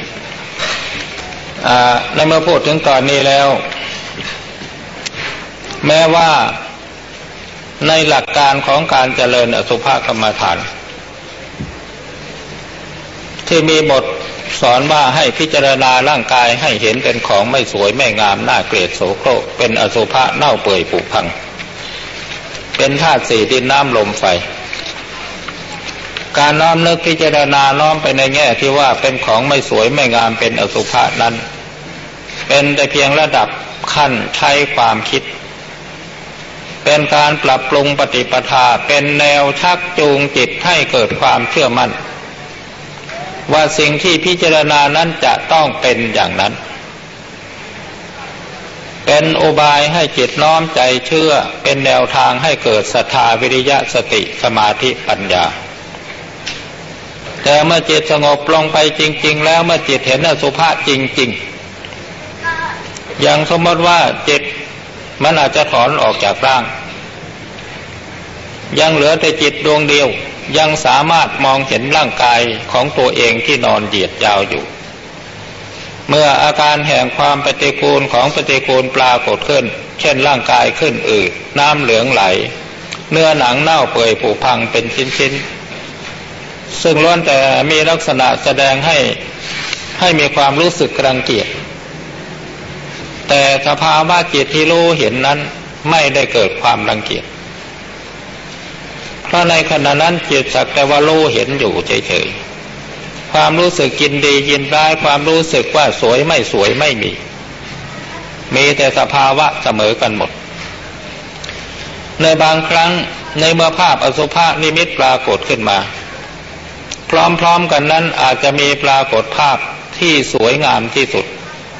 อในเมื่อพูดถึงตอนนี้แล้ว แม้ว่าในหลักการของการเจริญอสุภกรรมฐาน ที่มีบทสอนว่าให้พิจารณาร่างกายให้เห็นเป็นของไม่สวยไม่งามน่าเกลียดโสโครกเป็นอสุภะเน่าเปื่อยผุพัง เป็นธาตุสี่ดินน้ำลมไฟ การน้อมนึกพิจารณาน้อมไปในแง่ที่ว่าเป็นของไม่สวยไม่งามเป็นอสุภะนั้น เป็นแต่เพียงระดับขั้นใช้ความคิด เป็นการปรับปรุงปฏิปทาเป็นแนวชักจูงจิตให้เกิดความเชื่อมั่น ว่าสิ่งที่พิจารณานั้นจะต้องเป็นอย่างนั้น เป็นอุบายให้จิตน้อมใจเชื่อเป็นแนวทางให้เกิดศรัทธาวิริยะสติสมาธิปัญญาแต่เมื่อจิตสงบลงไปจริง ๆ แล้วเมื่อจิตเห็นอสุภะจริง ๆ อย่างสมมติว่าจิต มันอาจจะถอนออกจากร่าง ยังเหลือแต่จิตดวงเดียวยังสามารถมองเห็นร่างกายของตัวเองที่นอนเหยียดยาวอยู่ เมื่ออาการแห่งความปฏิกูลของปฏิกูลปรากฏขึ้น เช่นร่างกายขึ้นอืดน้ำเหลืองไหล เนื้อหนังเน่าเปื่อยผุพังเป็นชิ้นๆ ซึ่งล้วนแต่มีลักษณะแสดงให้ให้มีความรู้สึกรังเกียจ แต่สภาวะจิตที่รู้เห็นนั้นไม่ได้เกิดความรังเกียจเพราะในขณะนั้นจิตสักแต่ว่ารู้เห็นอยู่เฉยๆ ความรู้สึกกินดียินร้ายความรู้สึกว่าสวยไม่สวยไม่มี มีแต่สภาวะเสมอกันหมด ในบางครั้งในเมื่อภาพอสุภะนิมิตปรากฏขึ้นมา พร้อมๆกันนั้นอาจจะมีปรากฏภาพที่สวยงามที่สุด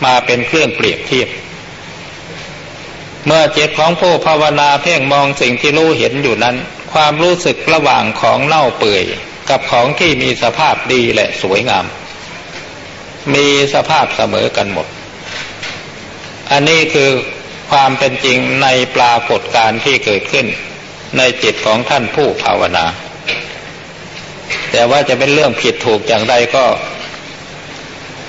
มาเป็นเครื่องเปรียบเทียบ เมื่อจิตของผู้ภาวนาเพ่งมองสิ่งที่รู้เห็นอยู่นั้น ความรู้สึกระหว่างของเน่าเปื่อย กับของที่มีสภาพดีและสวยงาม มีสภาพเสมอกันหมด อันนี้คือความเป็นจริงในปรากฏการที่เกิดขึ้น ในจิตของท่านผู้ภาวนา แต่ว่าจะเป็นเรื่องผิดถูกอย่างไรก็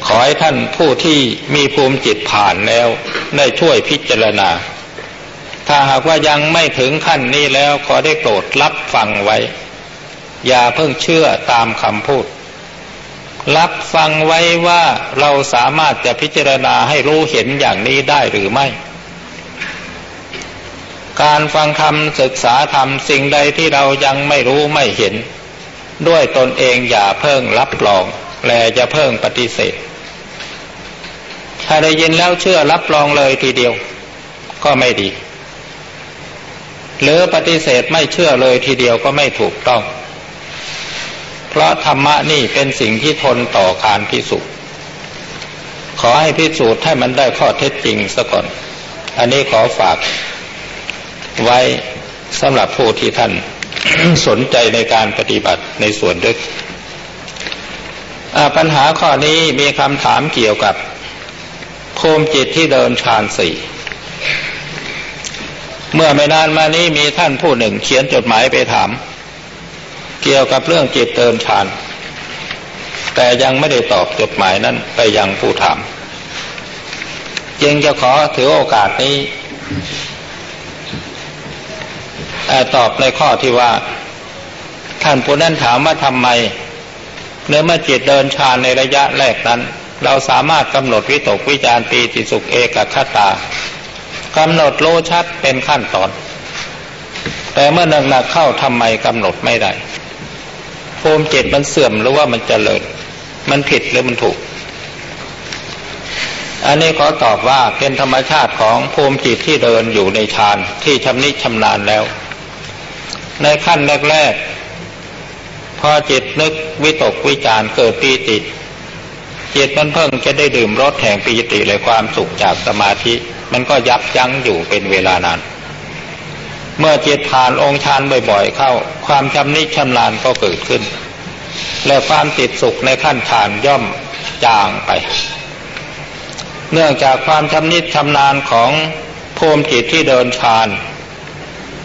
ขอให้ท่านผู้ที่มีภูมิจิตผ่านแล้ว ได้ช่วยพิจารณา ถ้าหากว่ายังไม่ถึงขั้นนี้แล้วขอได้โปรดรับฟังไว้ อย่าเพิ่งเชื่อตามคำพูด รับฟังไว้ว่าเราสามารถจะพิจารณาให้รู้เห็นอย่างนี้ได้หรือไม่ การฟังคำศึกษาธรรมสิ่งใดที่เรายังไม่รู้ไม่เห็น ด้วยตนเองอย่าเพิ่งรับรองและจะเพิ่งปฏิเสธ ถ้าได้ยินแล้วเชื่อรับรองเลยทีเดียว ก็ไม่ดี หรือปฏิเสธไม่เชื่อเลยทีเดียวก็ไม่ถูกต้อง เพราะธรรมะนี่เป็นสิ่งที่ทนต่อการพิสูจน์ขอให้พิสูจน์ให้มันได้ข้อเท็จจริงซะก่อน อันนี้ขอฝากไว้สำหรับผู้ที่ท่านสนใจในการปฏิบัติในส่วนดึกปัญหาข้อนี้มีคำถามเกี่ยวกับ ภูมิจิตที่เดินฌานสี่เมื่อไม่นานมานี้มีท่านผู้หนึ่งเขียนจดหมายไปถาม เกี่ยวกับเรื่องจิตเดินฌาน แต่ยังไม่ได้ตอบจดหมายนั้นไปยังผู้ถาม จึงจะขอถือโอกาสนี้ตอบในข้อที่ว่า ท่านผู้นั้นถามว่าทำไมเนื้อเมื่อจิตเดินฌานในระยะแรกนั้น เราสามารถกำหนดวิตกวิจารปีติสุขเอกคตากำหนดโลชัดเป็นขั้นตอน แต่เมื่อหนักๆเข้าทำไมกำหนดไม่ได้ภูมิจิตมันเสื่อมหรือว่ามันจเจริญ มันผิดหรือมันถูก อันนี้ขอตอบว่าเป็นธรรมชาติของภูมิจิตที่เดินอยู่ในฌานที่ชำนิชำนาญแล้ว ในขั้นแรกๆพอจิตนึกวิตกวิจารเกิดปีติ จิตมันเพิ่งจะได้ดื่มรสแห่งปีติเลยความสุขจากสมาธิ มันก็ยับยั้งอยู่เป็นเวลานาน เมื่อจิตผ่านองค์ฌานบ่อยๆ เข้า ความชำนิชำนาญก็เกิดขึ้น และความติดสุขในขั้นฌานย่อมจางไป เนื่องจากความชำนิชำนาญของภูมิจิตที่เดินฌาน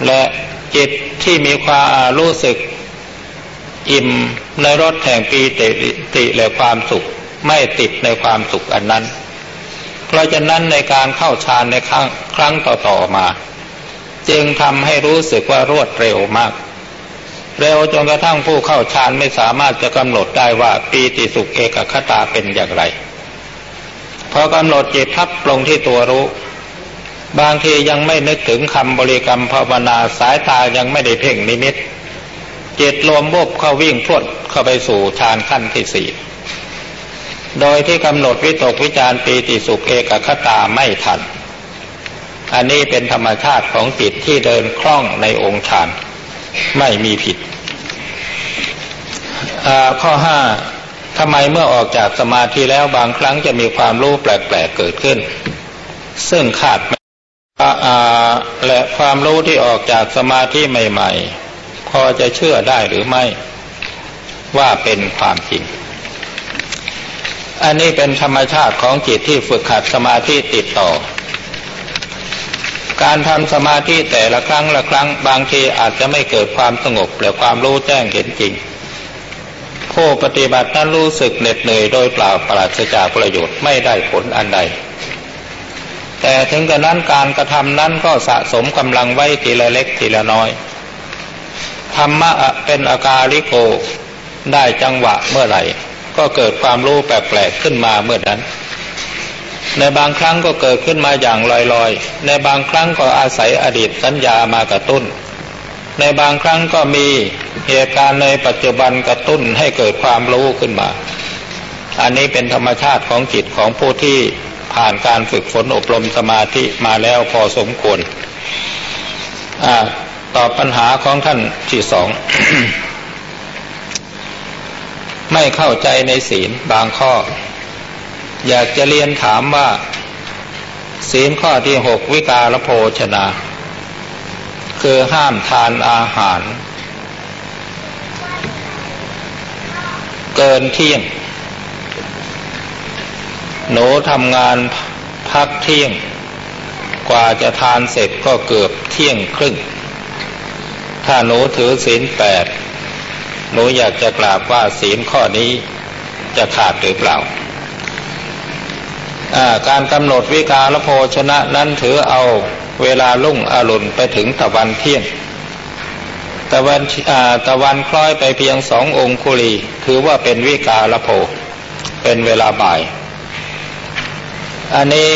และจิตที่มีความรู้สึกอิ่มในรสแห่งปีติและความสุข ไม่ติดในความสุขอันนั้น เพราะฉะนั้นในการเข้าฌานในครั้งครั้งต่อๆมา จึงทำให้รู้สึกว่ารวดเร็วมาก เร็วจนกระทั่งผู้เข้าฌานไม่สามารถจะกำหนดได้ว่าปีติสุขเอกคตาเป็นอย่างไร พอกำหนดจิตทับลงที่ตัวรู้ บางทียังไม่นึกถึงคำบริกรรมภาวนาสายตายังไม่ได้เพ่งนิมิตจิตรวมบุบเข้าวิ่งพรวดเข้าไปสู่ฌานขั้นที่สี่ โดยที่กำหนดวิตกวิจารปีติสุขเอกคตาไม่ทัน อันนี้เป็นธรรมชาติของจิตที่เดินคล่องในองค์ฌานไม่มีผิด ข้อห้าทำไมเมื่อออกจากสมาธิแล้วบางครั้งจะมีความรู้แปลกๆเกิดขึ้น ซึ่งขาดและความรู้ที่ออกจากสมาธิใหม่ ๆ พอจะเชื่อได้หรือไม่ ว่าเป็นความจริง อันนี้เป็นธรรมชาติของจิตที่ฝึกขัดสมาธิติดต่อ การทำสมาธิแต่ละครั้งละครั้งบางทีอาจจะไม่เกิดความสงบหรือความรู้แจ้งเห็นจริง ผู้ปฏิบัตินั้นรู้สึกเหน็ดเหนื่อยโดยเปล่าปราศจากประโยชน์ไม่ได้ผลอันใด แต่ถึงกระนั้นการกระทำนั้นก็สะสมกำลังไว้ทีละเล็กทีละน้อยธรรมะเป็นอาการิโกได้จังหวะเมื่อไหร่ ก็เกิดความรู้แปลกๆขึ้นมาเมื่อนั้น ในบางครั้งก็เกิดขึ้นมาอย่างลอยๆ ในบางครั้งก็อาศัยอดีตสัญญามากระตุ้น ในบางครั้งก็มีเหตุการณ์ในปัจจุบันกระตุ้นให้เกิดความรู้ขึ้นมา อันนี้เป็นธรรมชาติของจิตของผู้ที่ผ่านการฝึกฝนอบรมสมาธิมาแล้วพอสมควรอตอบปัญหาของท่านที่สอง ไม่เข้าใจในศีลบางข้อ อยากจะเรียนถามว่า ศีลข้อที่หกวิกาลโภชนา คือห้ามทานอาหาร เกินเที่ยง หนูทำงานพักเที่ยง กว่าจะทานเสร็จก็เกือบเที่ยงครึ่ง ถ้าหนูถือศีลแปด หนูอยากจะกราบว่าศีลข้อนี้จะขาดหรือเปล่า การกำหนดวิกาลโภชนะนั้นถือเอาเวลาลุ่งอรุณไปถึงตะวันเที่ยงตะวันตะวันคล้อยไปเพียงสององคุลี ถือว่าเป็นวิกาลโภ เป็นเวลาบ่าย อันนี้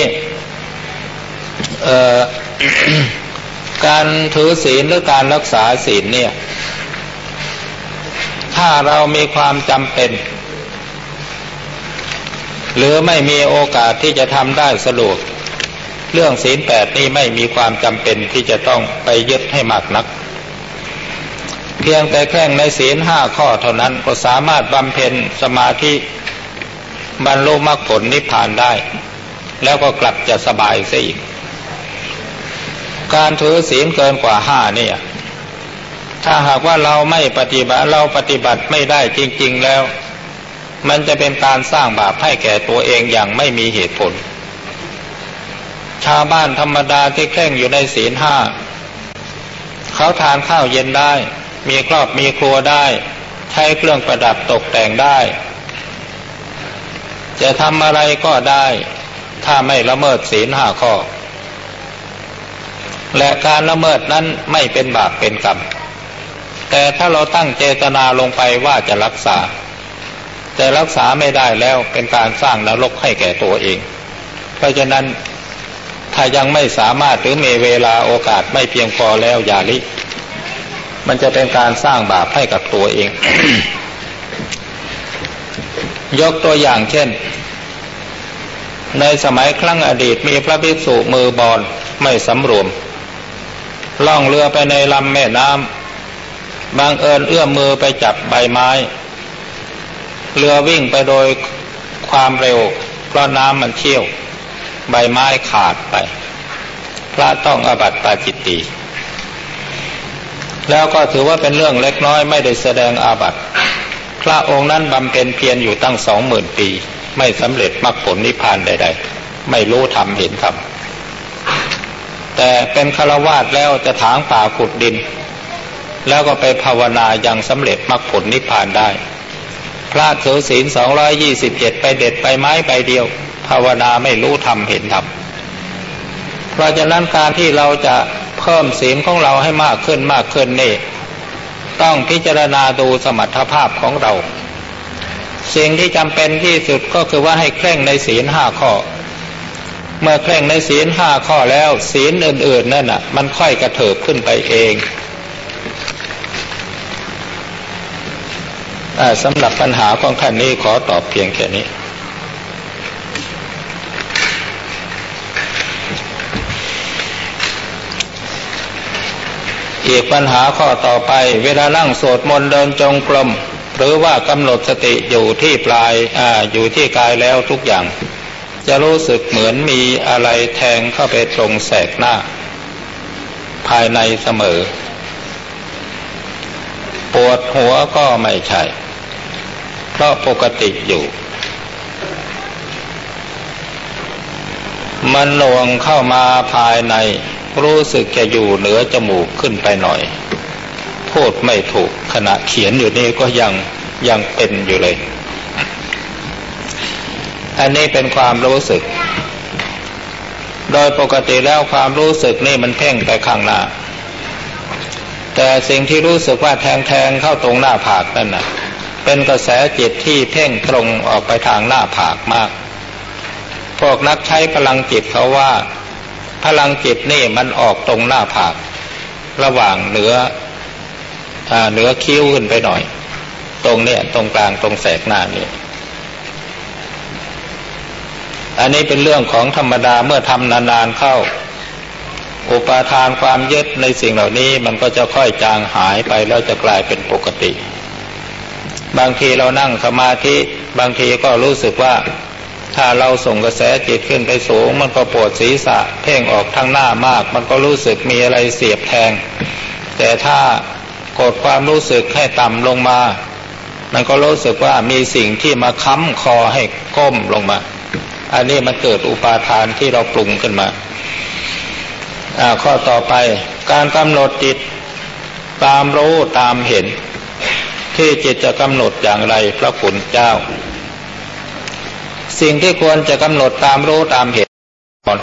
การถือศีลหรือการรักษาศีลเนี่ย ถ้าเรามีความจำเป็น หรือไม่มีโอกาสที่จะทำได้สะดวกเรื่องศีลแปดนี่ไม่มีความจำเป็นที่จะต้องไปยึดให้มากนัก เพียงแต่แค่งในศีลห้าข้อเท่านั้นก็สามารถบำเพ็ญสมาธิบรรลุมรรคผลนิพพานได้ แล้วก็กลับจะสบายซะอีก การถือศีลเกินกว่าห้าเนี่ย ถ้าหากว่าเราไม่ปฏิบัติเราปฏิบัติไม่ได้จริง ๆแล้ว มันจะเป็นการสร้างบาปให้แก่ตัวเองอย่างไม่มีเหตุผล ชาวบ้านธรรมดาที่เคร่งอยู่ในศีลห้าเขาทานข้าวเย็นได้ มีครอบมีครัวได้ ใช้เครื่องประดับตกแต่งได้ จะทำอะไรก็ได้ ถ้าไม่ละเมิดศีลห้าข้อและการละเมิดนั้นไม่เป็นบาปเป็นกรรม แต่ถ้าเราตั้งเจตนาลงไปว่าจะรักษา แต่รักษาไม่ได้แล้วเป็นการสร้างนรกให้แก่ตัวเอง เพราะฉะนั้นถ้ายังไม่สามารถหรือมีเวลาโอกาสไม่เพียงพอแล้วอย่าลิ มันจะเป็นการสร้างบาปให้กับตัวเอง ยกตัวอย่างเช่น ในสมัยครั้งอดีตมีพระภิกษุมือบอลไม่สำรวม ล่องเรือไปในลำแม่น้ำ บางเอิญเอื้อมมือไปจับใบไม้ เรือวิ่งไปโดยความเร็ว เพราะน้ำมันเชี่ยว ใบไม้ขาดไป พระต้องอบัติปาจิตตีแล้วก็ถือว่าเป็นเรื่องเล็กน้อยไม่ได้แสดงอาบัติ พระองค์นั้นบำเพ็ญเพียรอยู่ตั้งสองหมื่นปี ไม่สำเร็จมรรคผลนิพพานใด ๆ ไม่รู้ทำเห็นทำแต่เป็นฆราวาสแล้วจะถางป่าขุดดิน แล้วก็ไปภาวนาอยังสำเร็จมรรคผลนิพพานได้พระถือศีลสองร้อยยี่สิบเจ็ดไปเด็ดไปไม้ไปเดียว ภาวนาไม่รู้ทำเห็นทำเพราะฉะนั้นการที่เราจะเพิ่มศีลของเราให้มากขึ้นมากขึ้นนี่ ต้องพิจารณาดูสมรรถภาพของเรา สิ่งที่จำเป็นที่สุดก็คือว่าให้เคร่งในศีลห้าข้อเมื่อเคร่งในศีลห้าข้อแล้วศีลอื่น ๆ นั่นน่ะ มันค่อยกระเถิบขึ้นไปเอง สำหรับปัญหาของท่านนี้ขอตอบเพียงแค่นี้ อีกปัญหาข้อต่อไป เวลานั่งสวดมนต์เดินจงกรมหรือว่ากำหนดสติอยู่ที่ปลายออยู่ที่กายแล้วทุกอย่าง จะรู้สึกเหมือนมีอะไรแทงเข้าไปตรงแสกหน้า ภายในเสมอ ปวดหัวก็ไม่ใช่ เพราะปกติอยู่ มันหน่วงเข้ามาภายใน รู้สึกจะอยู่เหนือจมูกขึ้นไปหน่อย พูดไม่ถูกขณะเขียนอยู่นี่ก็ยังยังเป็นอยู่เลย อันนี้เป็นความรู้สึก โดยปกติแล้วความรู้สึกนี่มันเพ่งไปข้างหน้า แต่สิ่งที่รู้สึกว่าแทงแทงเข้าตรงหน้าผากนั่นน่ะ เป็นกระแสจิตที่เพ่งตรงออกไปทางหน้าผากมาก พวกนักใช้พลังจิตเขาว่า พลังจิตนี่มันออกตรงหน้าผาก ระหว่างเหนือเหนือคิ้วขึ้นไปหน่อย ตรงเนี้ยตรงกลางตรงแสกหน้านี่อันนี้เป็นเรื่องของธรรมดาเมื่อทำนานๆเข้า อุปาทานความยึดในสิ่งเหล่านี้มันก็จะค่อยจางหายไปแล้วจะกลายเป็นปกติ บางทีเรานั่งสมาธิ บางทีก็รู้สึกว่า ถ้าเราส่งกระแสจิตขึ้นไปสูง มันก็ปวดศีรษะ เพ่งออกทางหน้ามาก มันก็รู้สึกมีอะไรเสียบแทง แต่ถ้ากดความรู้สึกให้ต่ำลงมา มันก็รู้สึกว่ามีสิ่งที่มาค้ำคอให้ก้มลงมา อันนี้มันเกิดอุปาทานที่เราปรุงขึ้นมาข้อต่อไปการกำหนดจิตตามรู้ตามเห็น ที่จิตจะกำหนดอย่างไรพระขุนเจ้า สิ่งที่ควรจะกำหนดตามรู้ตามเห็นก่อน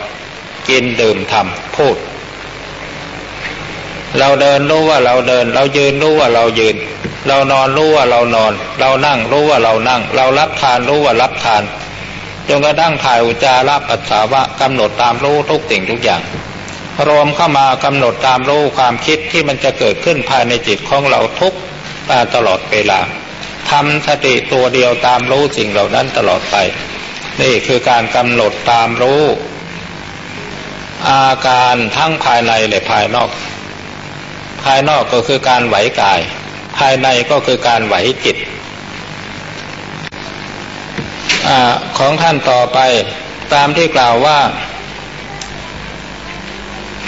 กินดื่มทำพูด เราเดินรู้ว่าเราเดิน เรายืนรู้ว่าเรายืน เรานอนรู้ว่าเรานอน เรานั่งรู้ว่าเรานั่ง เรารับทานรู้ว่ารับทานจนกระทั่งถ่ายอุจาระปัสสาวะกำหนดตามรู้ทุกสิ่งทุกอย่าง รวมเข้ามากำหนดตามรู้ความคิดที่มันจะเกิดขึ้นภายในจิตของเราทุก ตลอดเวลาทำสติตัวเดียวตามรู้สิ่งเหล่านั้นตลอดไป นี่คือการกำหนดตามรู้ อาการทั้งภายในและภายนอก ภายนอกก็คือการไหวกาย ภายในก็คือการไหวจิตอของท่านต่อไปตามที่กล่าวว่า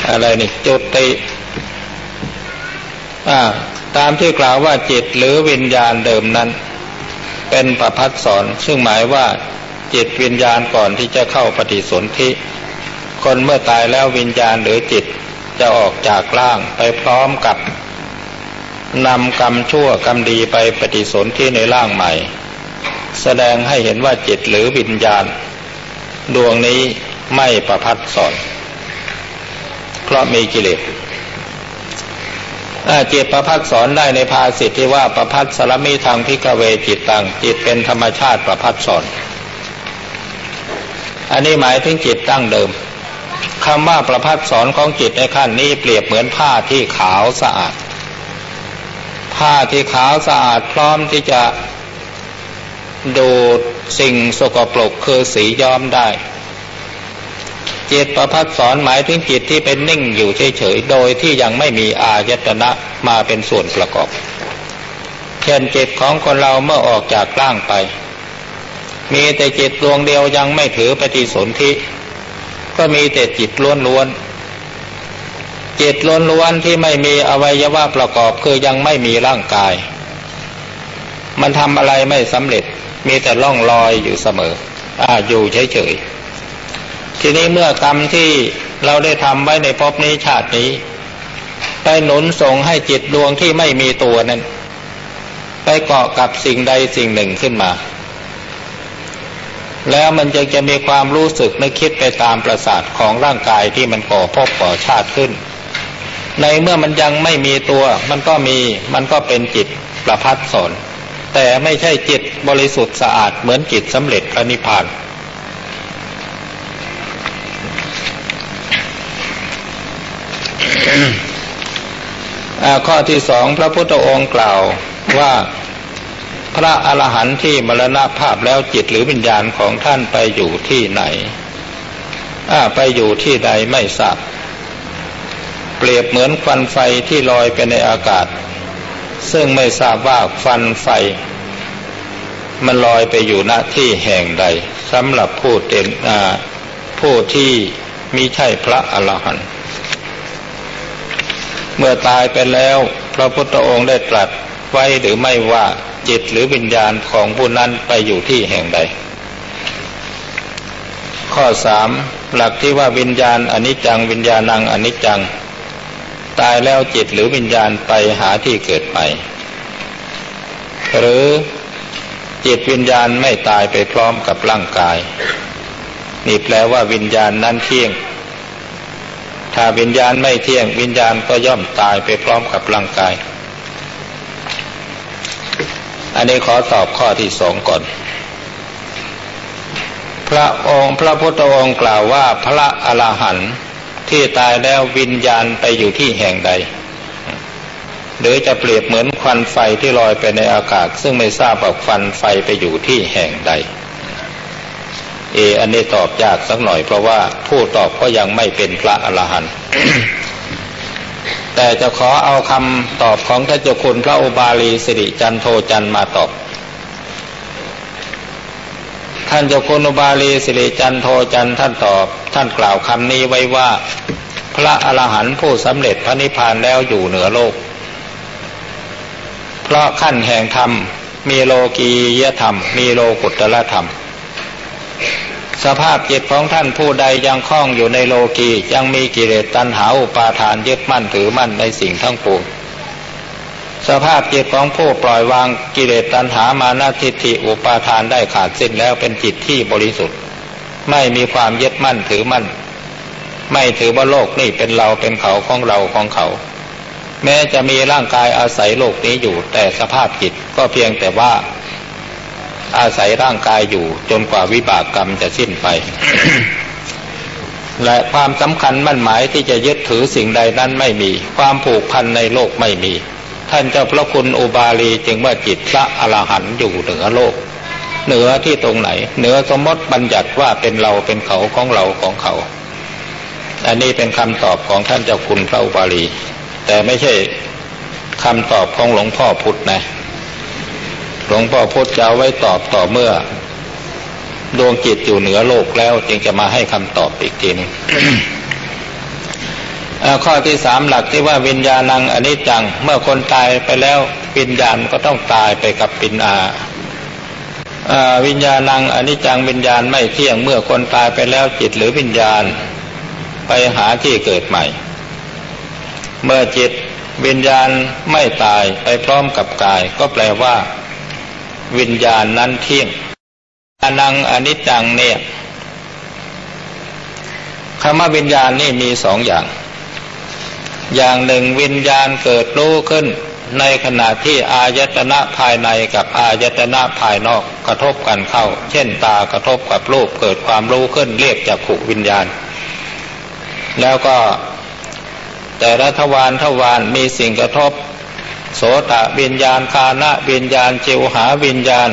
อะไรนี่จุติ ตามที่กล่าวว่าจิตหรือวิญญาณเดิมนั้น เป็นประพัดสอนซึ่งหมายว่าจิตวิญญาณก่อนที่จะเข้าปฏิสนธิคนเมื่อตายแล้ววิญญาณหรือจิตจะออกจากร่างไปพร้อมกับนำกรรมชั่วกรรมดีไปปฏิสนธิในร่างใหม่ แสดงให้เห็นว่าจิตหรือวิญญาณ ดวงนี้ไม่ประพัดสอนเพราะมีกิเลส จิตประพัดสอนได้ในภาสิทธิว่าประพัดสารมีทางพิกเวจิตตังจิตเป็นธรรมชาติประพัดสอน อันนี้หมายถึงจิตตั้งเดิมคำว่าประพัดสอนของจิตในขั้นนี้เปรียบเหมือนผ้าที่ขาวสะอาด ผ้าที่ขาวสะอาดพร้อมที่จะดูดสิ่งสกปรกคือสีย้อมได้ จิตประพัดสอนหมายถึงจิตที่เป็นนิ่งอยู่เฉยๆ โดยที่ยังไม่มีอายตนะมาเป็นส่วนประกอบ เช่นจิตของคนเราเมื่อออกจากร่างไป มีแต่จิตดวงเดียวยังไม่ถือปฏิสนธิ ก็มีแต่จิตล้วนๆ จิตล้วนๆที่ไม่มีอวัยวะประกอบคือยังไม่มีร่างกาย มันทำอะไรไม่สำเร็จ มีแต่ล่องลอยอยู่เสมอ อ่าอยู่เฉยๆ ทีนี้เมื่อกรรมที่เราได้ทำไว้ในภพนี้ชาตินี้ ไปหนุนส่งให้จิตดวงที่ไม่มีตัวนั้น ไปเกาะกับสิ่งใดสิ่งหนึ่งขึ้นมา แล้วมันจะจะมีความรู้สึกนึกคิดไปตามประสาทของร่างกายที่มันก่อภพก่อชาติขึ้น ในเมื่อมันยังไม่มีตัว มันก็มีมันก็เป็นจิตประพัดสนแต่ไม่ใช่จิตบริสุทธิ์สะอาดเหมือนจิตสำเร็จพระนิพพาน ข้อที่สองพระพุทธองค์กล่าวว่าพระอรหันต์ที่มรณภาพแล้วจิตหรือวิญญาณของท่านไปอยู่ที่ไหนไปอยู่ที่ใดไม่ทราบเปรียบเหมือนควันไฟที่ลอยไปในอากาศ ซึ่งไม่ทราบว่าฟันไฟ มันลอยไปอยู่ณที่แห่งใดสำหรับผู้เต็นผู้ที่มิใช่พระอรหันต์ เมื่อตายไปแล้ว พระพุทธองค์ได้ตรัสไว้หรือไม่ว่าจิตหรือวิญญาณของผู้นั้นไปอยู่ที่แห่งใด ข้อสามหลักที่ว่าวิญญาณอนิจจังวิญญาณังอนิจจัง ตายแล้วจิตหรือวิญญาณไปหาที่เกิดใหม่หรือจิตวิญญาณไม่ตายไปพร้อมกับร่างกาย นี่แปลว่าวิญญาณนั้นเที่ยง ถ้าวิญญาณไม่เที่ยงวิญญาณก็ย่อมตายไปพร้อมกับร่างกาย อันนี้ขอตอบข้อที่สองก่อน พระองค์พระพุทธองค์กล่าวว่าพระอรหันต์ที่ตายแล้ววิญญาณไปอยู่ที่แห่งใด หรือจะเปรียบเหมือนควันไฟที่ลอยไปในอากาศ ซึ่งไม่ทราบว่าควันไฟไปอยู่ที่แห่งใด เอ อันนี้ตอบยากสักหน่อยเพราะว่าผู้ตอบก็ยังไม่เป็นพระอรหันต์แต่จะขอเอาคำตอบของท่านเจ้าคุณพระอุบาลีสิริจันโทจันมาตอบ ท่านเจ้าคุณอุบาลีสิริจันโทจันท่านตอบ ท่านกล่าวคำนี้ไว้ว่า พระอรหันต์ผู้สำเร็จพระนิพพานแล้วอยู่เหนือโลก เพราะขั้นแห่งธรรม มีโลกียธรรม มีโลกุตละธรรม สภาพจิตของท่านผู้ใดยังคล้องอยู่ในโลกียังมีกิเลสตัณหาอุปาทานยึดมั่นถือมั่นในสิ่งทั้งปวงสภาพจิตของผู้ปล่อยวางกิเลสตัณหามานาทิฏฐิอุปาทานได้ขาดสิ้นแล้วเป็นจิตที่บริสุทธิ์ ไม่มีความยึดมั่นถือมั่น ไม่ถือว่าโลกนี่เป็นเราเป็นเขาของเราของเขา แม้จะมีร่างกายอาศัยโลกนี้อยู่แต่สภาพจิตก็เพียงแต่ว่า อาศัยร่างกายอยู่จนกว่าวิบากกรรมจะสิ้นไป และความสำคัญมั่นหมายที่จะยึดถือสิ่งใดนั้นไม่มี ความผูกพันในโลกไม่มี ท่านเจ้าพระคุณอุบาลีจึงว่าจิตพระอรหันต์อยู่เหนือโลก เหนือที่ตรงไหน เหนือสมมติบัญญัติว่าเป็นเราเป็นเขาของเราของเขา อันนี้เป็นคำตอบของท่านเจ้าคุณพระอุบาลี แต่ไม่ใช่คำตอบของหลวงพ่อพุธนะ หลวงพ่อพุธจะเอาไว้ตอบต่อเมื่อ ดวงจิตอยู่เหนือโลกแล้ว จึงจะมาให้คำตอบอีกทีนึงข้อที่สามหลักที่ว่าวิญญาณังอนิจจัง เมื่อคนตายไปแล้ววิญญาณก็ต้องตายไปกับปินอาวิญญาณังอนิจจังวิญญาณไม่เที่ยงเมื่อคนตายไปแล้วจิตหรือวิญญาณ ไปหาที่เกิดใหม่ เมื่อจิตวิญญาณไม่ตายไปพร้อมกับกาย ก็แปลว่า วิญญาณนั้นเที่ยงอนังอนิจจังเนี่ยคำว่าวิญญาณนี่มีสองอย่าง อย่างหนึ่งวิญญาณเกิดรู้ขึ้น ในขณะที่อายตนะภายในกับอายตนะภายนอกกระทบกันเข้า เช่นตากระทบกับรูปเกิดความรู้ขึ้นเรียกจากขุวิญญาณ แล้วก็แต่ละทวารทวารมีสิ่งกระทบ โสตวิญญาณคานะวิญญาณจิวหาวิญญาณ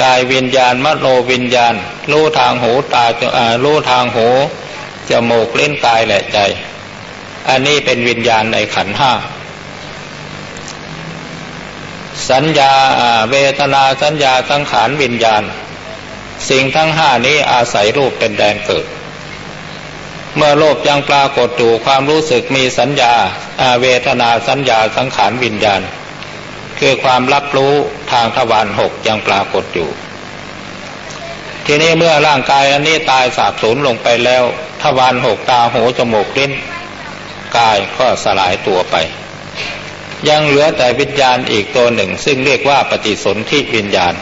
กายวิญญาณมโนวิญญาณรู้ทางหูตารู้ทางหูจมูกเล่นกายและใจ อันนี้เป็นวิญญาณในขันห้าสัญญาเวทนาสัญญาสังขารวิญญาณ สิ่งทั้งห้านี้อาศัยรูปเป็นแดนเกิด เมื่อโลภยังปรากฏอยู่ความรู้สึกมีสัญญาเวทนาสัญญาสังขารวิญญาณ คือความรับรู้ทางทวารหกยังปรากฏอยู่ ทีนี้เมื่อร่างกายอันนี้ตายสาบสูญลงไปแล้วทวารหกตาหูจมูกลิ้นกายก็สลายตัวไป ยังเหลือแต่วิญญาณอีกตัวหนึ่ง ซึ่งเรียกว่าปฏิสนธิวิญญาณ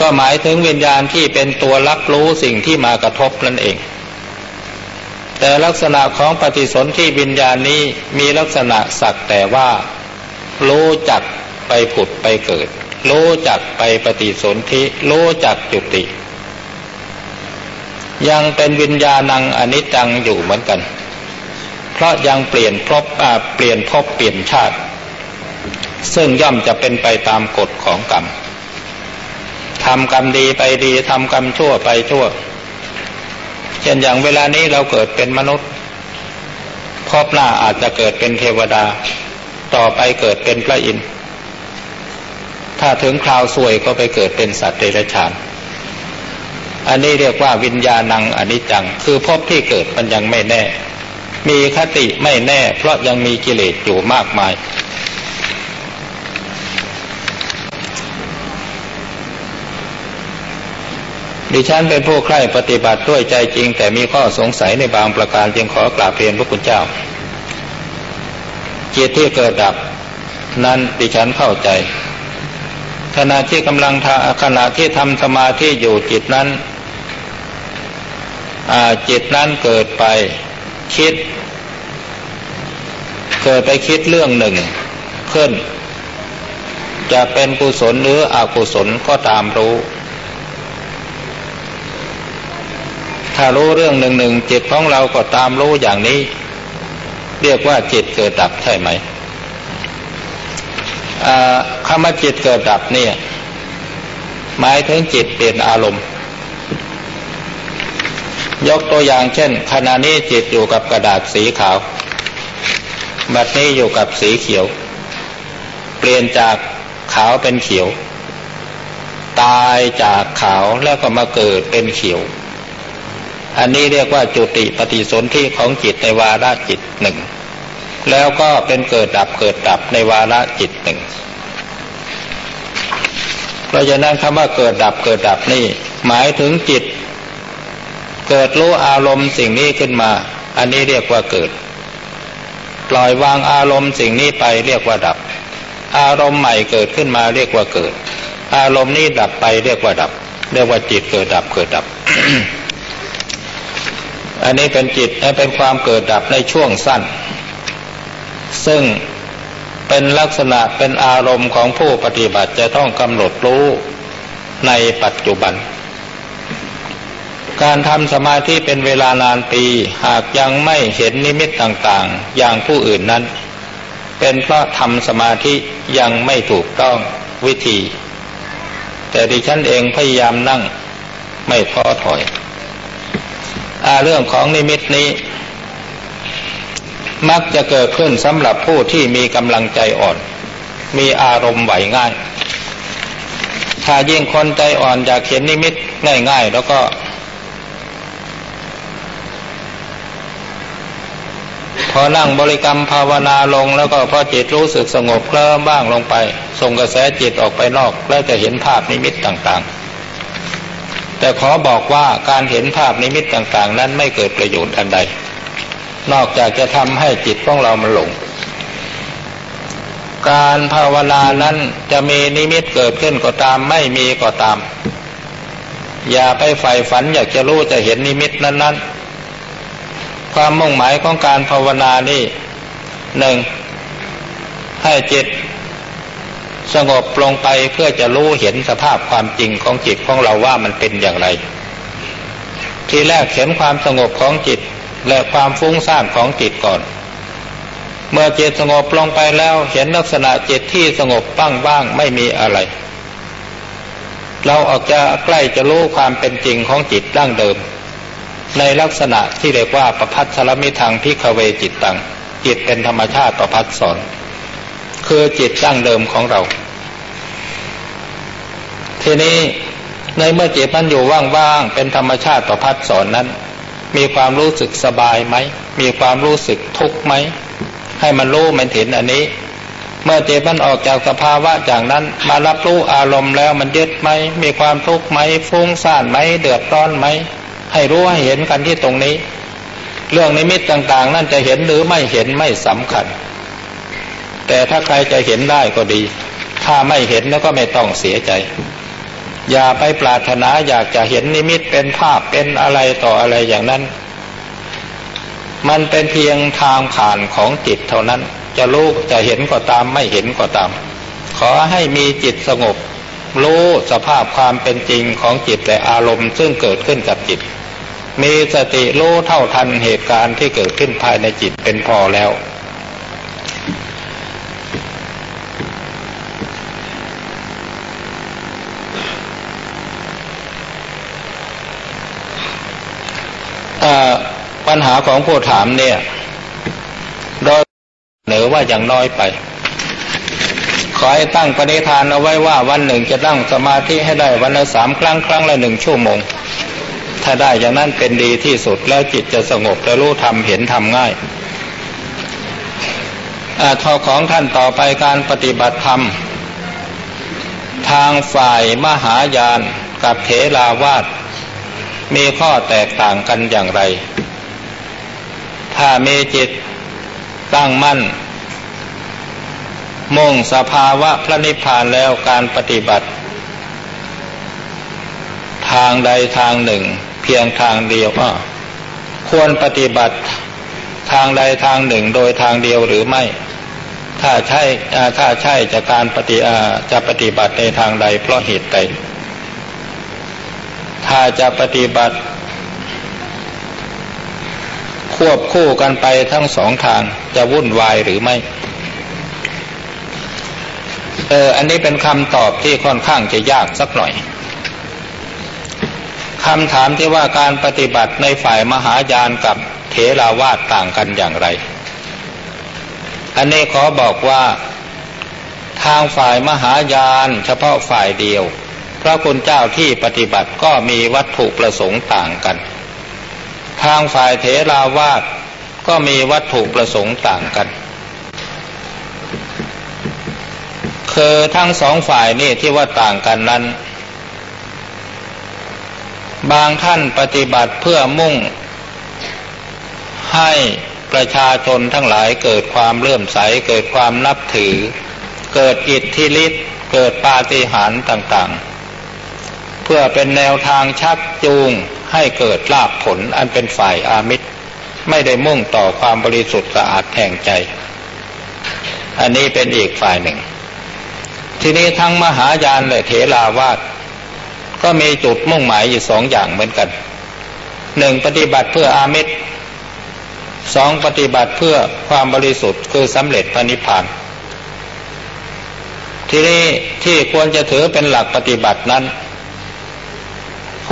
ก็หมายถึงวิญญาณที่เป็นตัวรับรู้สิ่งที่มากระทบนั่นเอง แต่ลักษณะของปฏิสนธิวิญญาณนี้มีลักษณะสักแต่ว่า รู้จักไปผุดไปเกิด รู้จักไปปฏิสนธิรู้จักจุติ ยังเป็นวิญญาณังอนิจจังอยู่เหมือนกัน เพราะยังเปลี่ยนพบเปลี่ยนพบเปลี่ยนชาติ ซึ่งย่อมจะเป็นไปตามกฎของกรรมทำกรรมดีไปดีทำกรรมชั่วไปชั่ว เช่นอย่างเวลานี้เราเกิดเป็นมนุษย์พบหน้าอาจจะเกิดเป็นเทวดา ต่อไปเกิดเป็นพระอินทร์ถ้าถึงคราวสวยก็ไปเกิดเป็นสัตว์เดรัจฉาน อันนี้เรียกว่าวิญญาณังอนิจจัง คือพบที่เกิดมันยังไม่แน่ มีคติไม่แน่ เพราะยังมีกิเลสอยู่มากมาย ดิฉันเป็นผู้ใคร่ปฏิบัติด้วยใจจริง แต่มีข้อสงสัยในบางประการจึงขอกราบเรียนพระคุณเจ้าจิตที่เกิดดับ นั้นดิฉันเข้าใจ ขณะที่กำลังขณะที่ทำสมาธิอยู่จิตนั้นจิตนั้นเกิดไปคิด เกิดไปคิดเรื่องหนึ่งขึ้น จะเป็นกุศลหรืออกุศลก็ตามรู้ ถ้ารู้เรื่องหนึ่งหนึ่งจิตของเราก็ตามรู้อย่างนี้ เรียกว่าจิตเกิดดับใช่ไหมคำว่าจิตเกิดดับเนี่ย หมายถึงจิตเปลี่ยนอารมณ์ ยกตัวอย่างเช่น ขณะนี้จิตอยู่กับกระดาษสีขาว บัดนี้อยู่กับสีเขียว เปลี่ยนจากขาวเป็นเขียว ตายจากขาวแล้วก็มาเกิดเป็นเขียว อันนี้เรียกว่าจุติปฏิสนธิของจิตในวาระจิตหนึ่ง แล้วก็เป็นเกิดดับเกิดดับในวาระจิตหนึ่งเราะฉะนั้นคำว่าเกิดดับเกิดดับนี่ หมายถึงจิต เกิดรู้อารมณ์สิ่งนี้ขึ้นมา อันนี้เรียกว่าเกิด ปล่อยวางอารมณ์สิ่งนี้ไปเรียกว่าดับ อารมณ์ใหม่เกิดขึ้นมาเรียกว่าเกิด อารมณ์นี้ดับไปเรียกว่าดับ เรียกว่าจิตเกิดดับเกิดดับ อันนี้เป็นจิตเป็นความเกิดดับในช่วงสั้น ซึ่งเป็นลักษณะเป็นอารมณ์ของผู้ปฏิบัติจะต้องกำหนดรู้ในปัจจุบัน การทำสมาธิเป็นเวลานานปีหากยังไม่เห็นนิมิตต่างๆ อย่างผู้อื่นนั้น เป็นเพราะทำสมาธิยังไม่ถูกต้องวิธี แต่ดิฉันเองพยายามนั่งไม่ท้อถอย เรื่องของนิมิตนี้ มักจะเกิดขึ้นสำหรับผู้ที่มีกำลังใจอ่อน มีอารมณ์ไหวง่าย ถ้ายิ่งคนใจอ่อนอยากเห็นนิมิตง่าย ๆ แล้วก็ พอนั่งบริกรรมภาวนาลงแล้วก็พอจิตรู้สึกสงบเคลิ้มบ้างลงไปส่งกระแสจิตออกไปนอก แล้วจะเห็นภาพนิมิตต่าง ๆ แต่ขอบอกว่าการเห็นภาพนิมิตต่าง ๆ นั้นไม่เกิดประโยชน์อันใด นอกจากจะทำให้จิตของเรามันหลง การภาวนานั้นจะมีนิมิตเกิดขึ้นก็ตามไม่มีก็ตาม อย่าไปใฝ่ฝันอยากจะรู้จะเห็นนิมิตนั้นๆ ความมุ่งหมายของการภาวนานี่หนึ่งให้จิต สงบลงไปเพื่อจะรู้เห็นสภาพความจริงของจิตของเราว่ามันเป็นอย่างไร ทีแรกเห็นความสงบของจิตและความฟุ้งซ่านของจิตก่อน เมื่อจิตสงบลงไปแล้วเห็นลักษณะจิตที่สงบบ้างบ้างไม่มีอะไร เราออกจะใกล้จะรู้ความเป็นจริงของจิตดั้งเดิม ในลักษณะที่เรียกว่าประพัฒสรมิทางพิกเวจิตตังจิตเป็นธรรมชาติประพัฒสอนคือจิตดั้งเดิมของเรา ทีนี้ในเมื่อจิตมันอยู่ว่างๆเป็นธรรมชาติประพัฒสอนนั้น มีความรู้สึกสบายไหม มีความรู้สึกทุกข์ไหม ให้มันรู้มันเห็นอันนี้ เมื่อจิตมันออกจากสภาวะจากนั้นมารับรู้อารมณ์แล้วมันยึดไหม มีความทุกข์ไหม ฟุ้งซ่านไหม เดือดร้อนไหม ให้รู้ให้เห็นกันที่ตรงนี้ เรื่องนิมิตต่างๆ นั่นจะเห็นหรือไม่เห็นไม่สำคัญ แต่ถ้าใครจะเห็นได้ก็ดี ถ้าไม่เห็นแล้วก็ไม่ต้องเสียใจ อย่าไปปรารถนาอยากจะเห็นนิมิตเป็นภาพเป็นอะไรต่ออะไรอย่างนั้น มันเป็นเพียงทางผ่านของจิตเท่านั้น จะรู้จะเห็นก็ตามไม่เห็นก็ตาม ขอให้มีจิตสงบ รู้สภาพความเป็นจริงของจิตและอารมณ์ซึ่งเกิดขึ้นกับจิต มีสติรู้เท่าทันเหตุการณ์ที่เกิดขึ้นภายในจิตเป็นพอแล้ว ปัญหาของผู้ถามเนี่ยโดยเหนือว่าอย่างน้อยไป ขอให้ตั้งปณิธานเอาไว้ว่าวันหนึ่งจะตั้งสมาธิให้ได้วันละสามครั้งครั้งละหนึ่งชั่วโมง ถ้าได้อย่างนั้นเป็นดีที่สุดแล้วจิตจะสงบและรู้ทำเห็นทำง่ายทอของท่านต่อไปการปฏิบัติธรรม ทางฝ่ายมหายานกับเถราวาส มีข้อแตกต่างกันอย่างไร ถ้ามีจิตตั้งมั่น มุ่งสภาวะพระนิพพานแล้วการปฏิบัติ ทางใดทางหนึ่ง เพียงทางเดียวก็ควรปฏิบัติทางใดทางหนึ่งโดยทางเดียวหรือไม่ ถ้าใช่ถ้าใช่จะการปฏิจะปฏิบัติในทางใดเพราะเหตุใด ถ้าจะปฏิบัติ ควบคู่กันไปทั้งสองทางจะวุ่นวายหรือไม่เอออันนี้เป็นคำตอบที่ค่อนข้างจะยากสักหน่อยคำถามที่ว่าการปฏิบัติในฝ่ายมหายานกับเถราวาทต่างกันอย่างไร อันนี้ขอบอกว่าทางฝ่ายมหายานเฉพาะฝ่ายเดียว พระคุณเจ้าที่ปฏิบัติก็มีวัตถุประสงค์ต่างกัน ทางฝ่ายเถราวาทก็มีวัตถุประสงค์ต่างกัน คือทั้งสองฝ่ายนี่ที่ว่าต่างกันนั้น บางท่านปฏิบัติเพื่อมุ่ง ให้ประชาชนทั้งหลายเกิดความเลื่อมใส เกิดความนับถือ เกิดอิทธิฤทธิ์เกิดปาฏิหาริย์ต่าง ๆ เพื่อเป็นแนวทางชักจูงให้เกิดลาภผลอันเป็นฝ่ายอามิตร ไม่ได้มุ่งต่อความบริสุทธิ์สะอาดแห่งใจ อันนี้เป็นอีกฝ่ายหนึ่ง ทีนี้ทั้งมหายานและเถราวาสก็มีจุดมุ่งหมายอยู่สองอย่างเหมือนกันหนึ่งปฏิบัติเพื่ออามิตรสองปฏิบัติเพื่อความบริสุทธิ์คือสำเร็จพระนิพพาน ทีนี้ที่ควรจะถือเป็นหลักปฏิบัตินั้น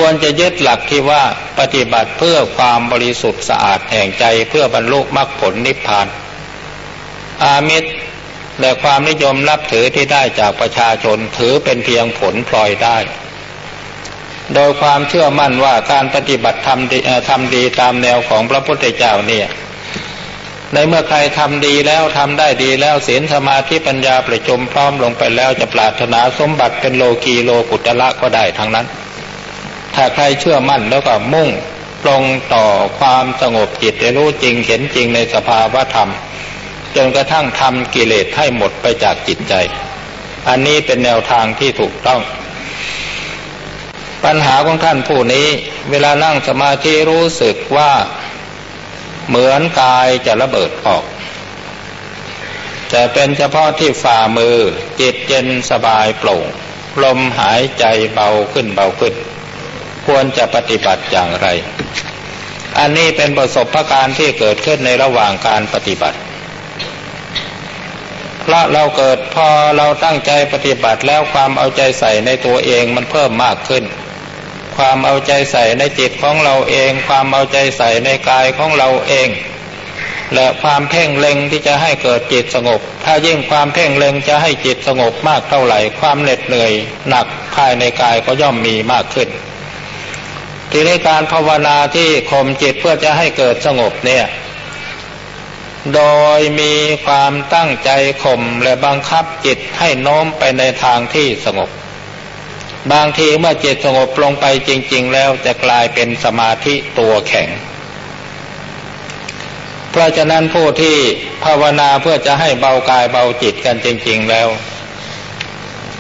ควรจะยึดหลักที่ว่าปฏิบัติเพื่อความบริสุทธิ์สะอาดแห่งใจเพื่อบรรลุมรรคผลนิพพาน อามิตรและความนิยมนับถือที่ได้จากประชาชนถือเป็นเพียงผลพลอยได้ โดยความเชื่อมั่นว่าการปฏิบัติทำดีทำดีตามแนวของพระพุทธเจ้าเนี่ยในเมื่อใครทำดีแล้วทำได้ดีแล้วศีลสมาธิปัญญาประชุมพร้อมลงไปแล้วจะปรารถนาสมบัติเป็นโลกีโลกุตละก็ได้ทั้งนั้น ถ้าใครเชื่อมั่นแล้วก็มุ่งตรงต่อความสงบจิตรู้จริงเห็นจริงในสภาวะธรรม จนกระทั่งทำกิเลสให้หมดไปจากจิตใจ อันนี้เป็นแนวทางที่ถูกต้อง ปัญหาของท่านผู้นี้ เวลานั่งสมาธิรู้สึกว่าเหมือนกายจะระเบิดออกแต่เป็นเฉพาะที่ฝ่ามือจิตเย็นสบายโปร่งลมหายใจเบาขึ้นเบาขึ้น ควรจะปฏิบัติอย่างไร อันนี้เป็นประสบการณ์ที่เกิดขึ้นในระหว่างการปฏิบัติเพราะเราเกิดพอเราตั้งใจปฏิบัติแล้วความเอาใจใส่ในตัวเองมันเพิ่มมากขึ้น ความเอาใจใส่ในจิตของเราเอง ความเอาใจใส่ในกายของเราเอง และความเพ่งเล็งที่จะให้เกิดจิตสงบ ถ้ายิ่งความเพ่งเล็งจะให้จิตสงบมากเท่าไหร่ ความเหน็ดเหนื่อยหนักภายในกายก็ย่อมมีมากขึ้น ทีนี้การภาวนาที่ข่มจิตเพื่อจะให้เกิดสงบเนี่ย โดยมีความตั้งใจข่มและบังคับจิตให้โน้มไปในทางที่สงบ บางทีเมื่อจิตสงบลงไปจริง ๆ แล้วจะกลายเป็นสมาธิตัวแข็ง เพราะฉะนั้นผู้ที่ภาวนาเพื่อจะให้เบากายเบาจิตกันจริง ๆแล้ว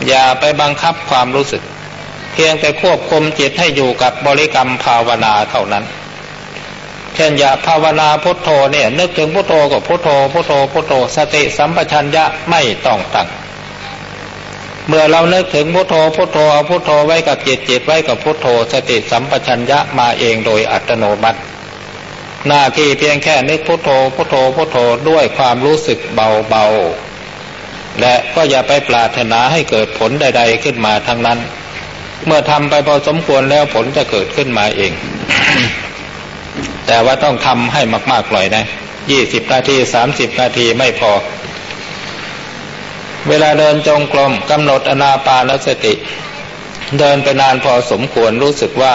อย่าไปบังคับความรู้สึก เพียงแต่ควบคุมจิตให้อยู่กับบริกรรมภาวนาเท่านั้น เช่นอย่าภาวนาพุทโธเนี่ย นึกถึงพุทโธก็พุทโธพุทโธพุทโธสติสัมปชัญญะไม่ต้องตั้งเมื่อเรานึกถึงพุทโธพุทโธเอาพุทโธไว้กับจิตจิตไว้กับพุทโธ สติสัมปชัญญะมาเองโดยอัตโนมัติ หน้าที่เพียงแค่นึกพุทโธพุทโธพุทโธด้วยความรู้สึกเบาๆและก็อย่าไปปรารถนาให้เกิดผลใด ๆขึ้นมาทั้งนั้น เมื่อทำไปพอสมควรแล้วผลจะเกิดขึ้นมาเอง แต่ว่าต้องทำให้มากๆหน่อยนะยี่สิบนาทีสามสิบนาทีไม่พอ เวลาเดินจงกรมกำหนดอนาปานสติ เดินไปนานพอสมควรรู้สึกว่า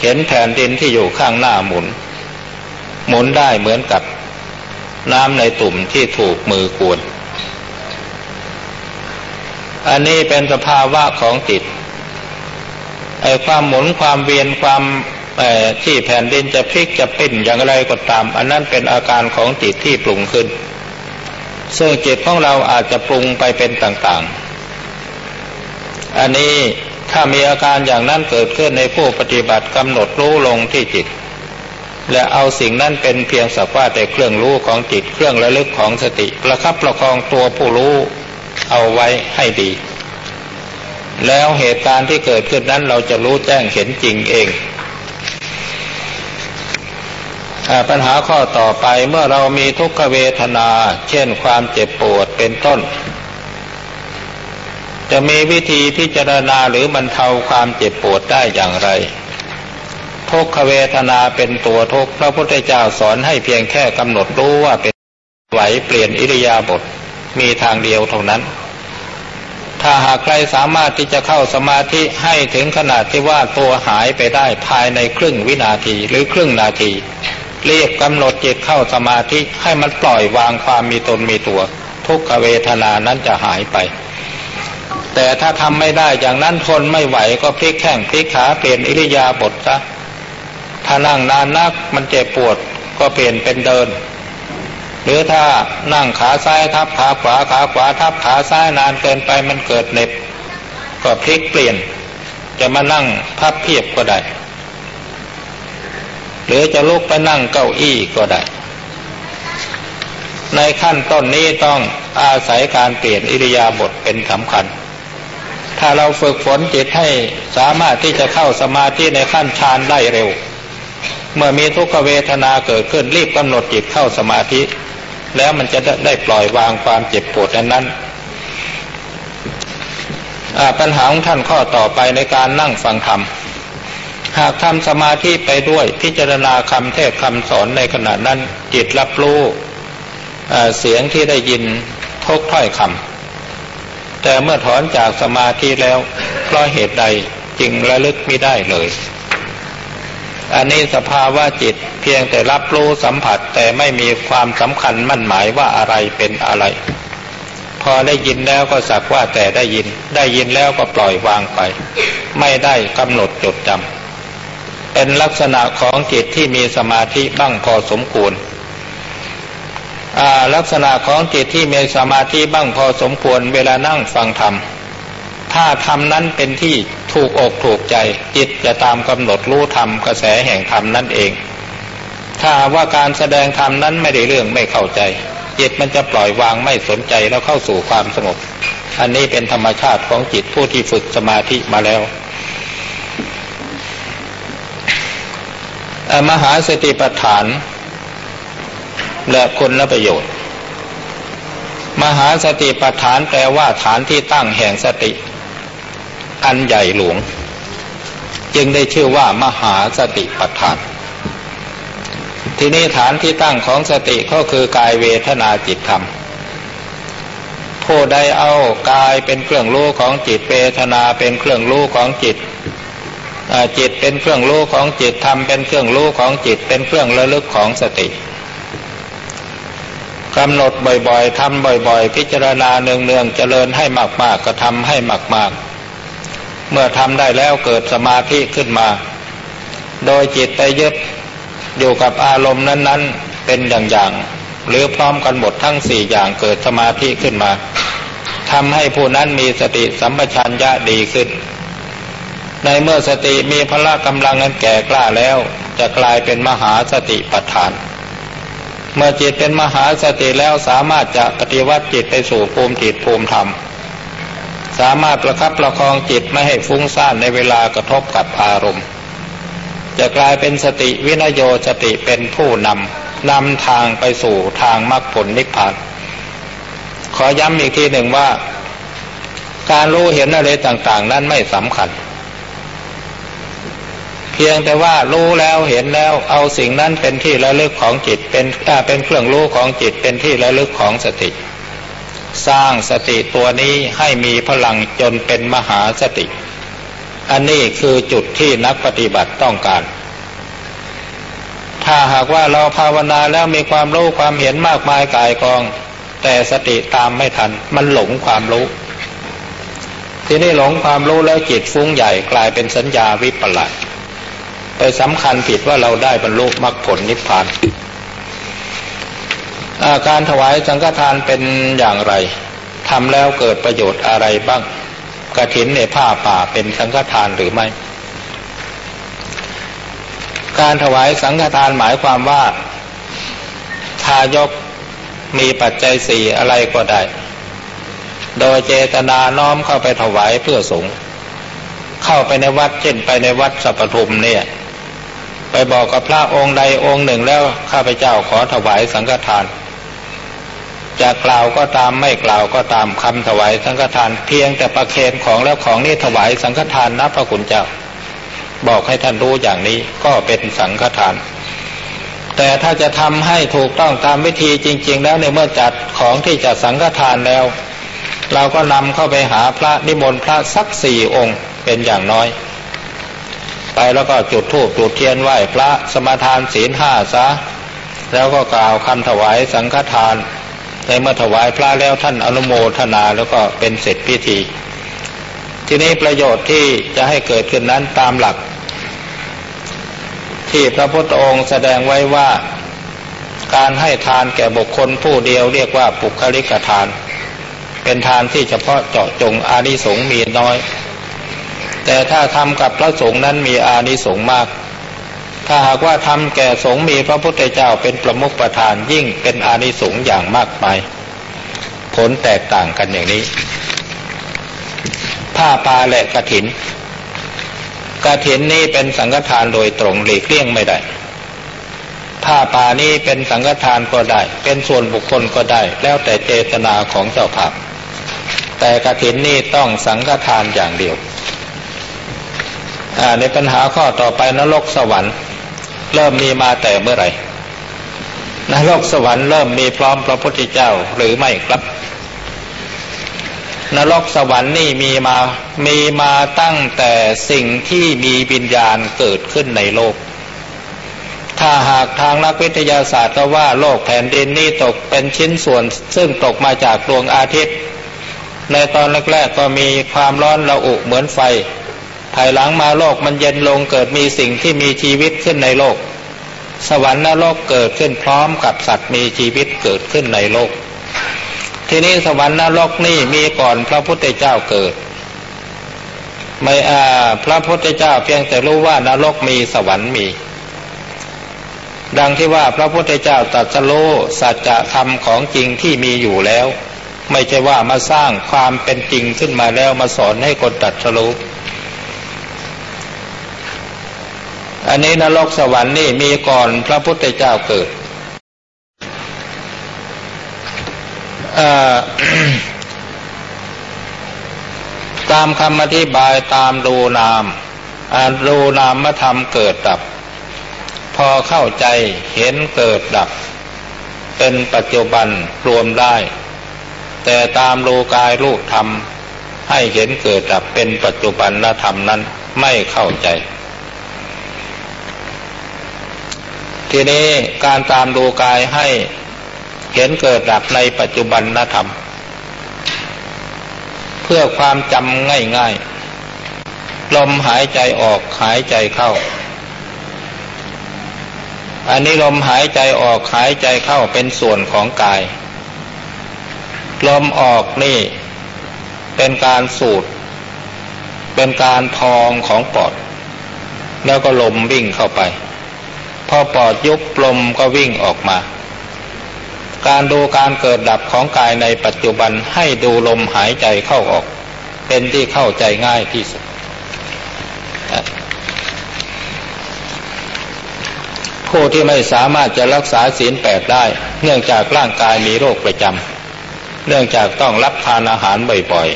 เห็นแผ่นดินที่อยู่ข้างหน้าหมุน หมุนได้เหมือนกับน้ำในตุ่มที่ถูกมือกวน อันนี้เป็นสภาวะของจิต ความหมุนความเวียนความที่แผ่นดินจะพลิกจะปิ้นอย่างไรก็ตาม อันนั้นเป็นอาการของจิตที่ปรุงขึ้น ซึ่งจิตของเราอาจจะปรุงไปเป็นต่างๆ อันนี้ถ้ามีอาการอย่างนั้นเกิดขึ้นในผู้ปฏิบัติกำหนดรู้ลงที่จิต และเอาสิ่งนั้นเป็นเพียงสักว่าแต่เครื่องรู้ของจิตเครื่องระลึกของสติ ประคับประคองตัวผู้รู้เอาไว้ให้ดี แล้วเหตุการณ์ที่เกิดขึ้นนั้นเราจะรู้แจ้งเห็นจริงเองปัญหาข้อต่อไปเมื่อเรามีทุกขเวทนา เช่นความเจ็บปวดเป็นต้น จะมีวิธีพิจารณาหรือบรรเทาความเจ็บปวดได้อย่างไร ทุกขเวทนาเป็นตัวทุกพระพุทธเจ้าสอนให้เพียงแค่กำหนดรู้ว่าเป็นไหวเปลี่ยนอิริยาบถมีทางเดียวเท่านั้น ถ้าหากใครสามารถที่จะเข้าสมาธิให้ถึงขนาดที่ว่าตัวหายไปได้ภายในครึ่งวินาทีหรือครึ่งนาที เรียกกำหนดจิตเข้าสมาธิให้มันปล่อยวางความมีตนมีตัว ทุกขเวทนานั้นจะหายไป แต่ถ้าทำไม่ได้อย่างนั้นทนไม่ไหวก็พลิกแข้งพลิกขาเปลี่ยนอิริยาบถซะถ้านั่งนานนักมันเจ็บปวดก็เปลี่ยนเป็นเดิน หรือถ้านั่งขาซ้ายทับขาขวาขาขวาทับขาซ้ายนานเกินไปมันเกิดเน็บ ก็พลิกเปลี่ยน จะมานั่งพับเพียบก็ได้ หรือจะลุกไปนั่งเก้าอี้ก็ได้ ในขั้นต้นนี้ต้องอาศัยการเปลี่ยนอิริยาบถเป็นสำคัญ ถ้าเราฝึกฝนจิตให้สามารถที่จะเข้าสมาธิในขั้นฌานได้เร็ว เมื่อมีทุกขเวทนาเกิดขึ้นรีบกำหนดจิตเข้าสมาธิ แล้วมันจะได้ปล่อยวางความเจ็บปวดนั้นปัญหาของท่านข้อต่อไปในการนั่งฟังธรรม หากทำสมาธิไปด้วยพิจารณาคำเทศคำสอนในขณะนั้นจิตรับรู้เสียงที่ได้ยินทุกถ้อยคำแต่เมื่อถอนจากสมาธิแล้วเพราะเหตุใดจึงระลึกไม่ได้เลย อันนี้สภาวะจิตเพียงแต่รับรู้สัมผัสแต่ไม่มีความสำคัญมั่นหมายว่าอะไรเป็นอะไร พอได้ยินแล้วก็สักว่าแต่ได้ยิน ได้ยินแล้วก็ปล่อยวางไป ไม่ได้กำหนดจดจำเป็นลักษณะของจิตที่มีสมาธิบ้างพอสมควรลักษณะของจิตที่มีสมาธิบ้างพอสมควรเวลานั่งฟังธรรม ถ้าธรรมนั้นเป็นที่ถูกอกถูกใจ จิตจะตามกำหนดรู้ธรรมกระแสแห่งธรรมนั่นเอง ถ้าว่าการแสดงธรรมนั้นไม่ได้เรื่องไม่เข้าใจ จิตมันจะปล่อยวางไม่สนใจแล้วเข้าสู่ความสงบอันนี้เป็นธรรมชาติของจิตผู้ที่ฝึกสมาธิมาแล้วมหาสติปัฏฐาน และคุณและประโยชน์ มหาสติปัฏฐานแปลว่าฐานที่ตั้งแห่งสติ อันใหญ่หลวง จึงได้ชื่อว่ามหาสติปัฏฐาน ทีนี้ฐานที่ตั้งของสติก็คือกายเวทนาจิตธรรม ผู้ใดเอากายเป็นเครื่องรู้ของจิตเวทนาเป็นเครื่องรู้ของจิตจิตเป็นเครื่องรู้ของจิตทำเป็นเครื่องรู้ของจิตเป็นเครื่องระลึกของสติกำหนดบ่อยๆทำบ่อยๆ พิจารณาเนืองๆเจริญให้มากๆก็ทำให้มากๆ เมื่อทำได้แล้วเกิดสมาธิขึ้นมา โดยจิตไปยึดอยู่กับอารมณ์นั้น ๆ เป็นอย่างๆหรือพร้อมกันหมดทั้งสี่อย่างเกิดสมาธิขึ้นมาทำให้ผู้นั้นมีสติสัมปชัญญะดีขึ้น ในเมื่อสติมีพละกำลังอันแก่กล้าแล้ว จะกลายเป็นมหาสติปัฏฐาน เมื่อจิตเป็นมหาสติแล้วสามารถจะปฏิวัติจิตไปสู่ภูมิจิตภูมิธรรม สามารถประคับประคองจิตไม่ให้ฟุ้งซ่านในเวลากระทบกับอารมณ์ จะกลายเป็นสติวินโยสติเป็นผู้นำนำทางไปสู่ทางมรรคผลนิพพาน ขอย้ำอีกทีหนึ่งว่า การรู้เห็นอะไรต่าง ๆ นั้นไม่สำคัญ เพียงแต่ว่ารู้แล้วเห็นแล้วเอาสิ่งนั้นเป็นที่ระลึกของจิตเป็นเป็นเครื่องรู้ของจิตเป็นที่ระลึกของสติ สร้างสติตัวนี้ให้มีพลังจนเป็นมหาสติ อันนี้คือจุดที่นักปฏิบัติต้องการ ถ้าหากว่าเราภาวนาแล้วมีความรู้ความเห็นมากมายกายกอง แต่สติตามไม่ทัน มันหลงความรู้ ทีนี้หลงความรู้แล้วจิตฟุ้งใหญ่กลายเป็นสัญญาวิปลาสไปสำคัญผิดว่าเราได้บรรลุมรรคผลนิพพาน การถวายสังฆทานเป็นอย่างไรทำแล้วเกิดประโยชน์อะไรบ้างกระถินในผ้าป่าเป็นสังฆทานหรือไม่ การถวายสังฆทานหมายความว่า ทายกมีปัจจัยสี่อะไรก็ได้ โดยเจตนาน้อมเข้าไปถวายเพื่อสงฆ์เข้าไปในวัดเช่นไปในวัดสัพพทุมเนี่ย ไปบอกกับพระองค์ใดองค์หนึ่งแล้วข้าพเจ้าขอถวายสังฆทาน จะกล่าวก็ตามไม่กล่าวก็ตามคำถวายสังฆทานเพียงแต่ประเคนของแล้วของนี้ถวายสังฆทานนะพระคุณเจ้า บอกให้ท่านรู้อย่างนี้ก็เป็นสังฆทาน แต่ถ้าจะทำให้ถูกต้องตามวิธีจริง ๆ แล้วในเมื่อจัดของที่จะสังฆทานแล้ว เราก็นำเข้าไปหาพระนิมนต์พระสักสี่องค์เป็นอย่างน้อย ไปแล้วก็จุดธูปจุดเทียนไหว้พระสมทานศีลห้าซะแล้วก็กล่าวคำถวายสังฆทาน ในเมื่อถวายพระแล้วท่านอนุโมทนาแล้วก็เป็นเสร็จพิธี ทีนี้ประโยชน์ที่จะให้เกิดขึ้นนั้นตามหลัก ที่พระพุทธองค์แสดงไว้ว่าการให้ทานแก่บุคคลผู้เดียวเรียกว่าปุคลิกทาน เป็นทานที่เฉพาะเจาะจงอานิสงส์มีน้อย แต่ถ้าทำกับพระสงฆ์นั้นมีอานิสงส์มาก ถ้าหากว่าทำแก่สงมีพระพุทธเจ้าเป็นประมุขประธานยิ่งเป็นอานิสงส์อย่างมากมายผลแตกต่างกันอย่างนี้ ผ้าปาและกระถินกระถินนี้เป็นสังฆทานโดยตรงหลีกเลี่ยงไม่ได้ผ้าป่านี้เป็นสังฆทานก็ได้ เป็นส่วนบุคคลก็ได้ แล้วแต่เจตนาของเจ้าภาพ แต่กระถินนี้ต้องสังฆทานอย่างเดียวในปัญหาข้อต่อไปนรกสวรรค์ เริ่มมีมาแต่เมื่อไหร่นรกสวรรค์เริ่มมีพร้อมพระพุทธเจ้าหรือไม่ครับ นรกสวรรค์นี่มีมา มีมาตั้งแต่สิ่งที่มีวิญญาณเกิดขึ้นในโลก ถ้าหากทางนักวิทยาศาสตร์ก็ว่าโลกแผ่นดินนี่ตกเป็นชิ้นส่วน ซึ่งตกมาจากดวงอาทิตย์ ในตอนแรกๆก็มีความร้อนระอุเหมือนไฟายหลังมาโลกมันเย็นลงเกิดมีสิ่งที่มีชีวิตขึ้นในโลก สวรรค์นรกเกิดขึ้นพร้อมกับสัตว์มีชีวิตเกิดขึ้นในโลก ทีนี้สวรรค์นรกนี่มีก่อนพระพุทธเจ้าเกิด ไม่อาพระพุทธเจ้าเพียงแต่รู้ว่านรกมีสวรรค์มี ดังที่ว่าพระพุทธเจ้าตรัสรู้สัจธรรมของจริงที่มีอยู่แล้ว ไม่ใช่ว่ามาสร้างความเป็นจริงขึ้นมาแล้วมาสอนให้คนตรัสรู้ อันนี้นรกสวรรค์นี่มีก่อนพระพุทธเจ้าเกิดตามคำอธิบายตามดูนามอ่านดูนามมาทำเกิดดับ พอเข้าใจเห็นเกิดดับ เป็นปัจจุบันรวมได้ แต่ตามรูกายรูปธรรม ให้เห็นเกิดดับเป็นปัจจุบันธรรมนั้นไม่เข้าใจ ทีนี้การตามดูกายให้เห็นเกิดดับในปัจจุบันนธรรม เพื่อความจำง่ายๆ ลมหายใจออกหายใจเข้า อันนี้ลมหายใจออกหายใจเข้าเป็นส่วนของกาย ลมออกนี่เป็นการสูดเป็นการพองของปอด แล้วก็ลมวิ่งเข้าไป พอปอดยุบลมก็วิ่งออกมา การดูการเกิดดับของกายในปัจจุบันให้ดูลมหายใจเข้าออก เป็นที่เข้าใจง่ายที่สุด ผู้ที่ไม่สามารถจะรักษาศีลแปดได้ เนื่องจากร่างกายมีโรคประจำเนื่องจากต้องรับทานอาหารบ่อย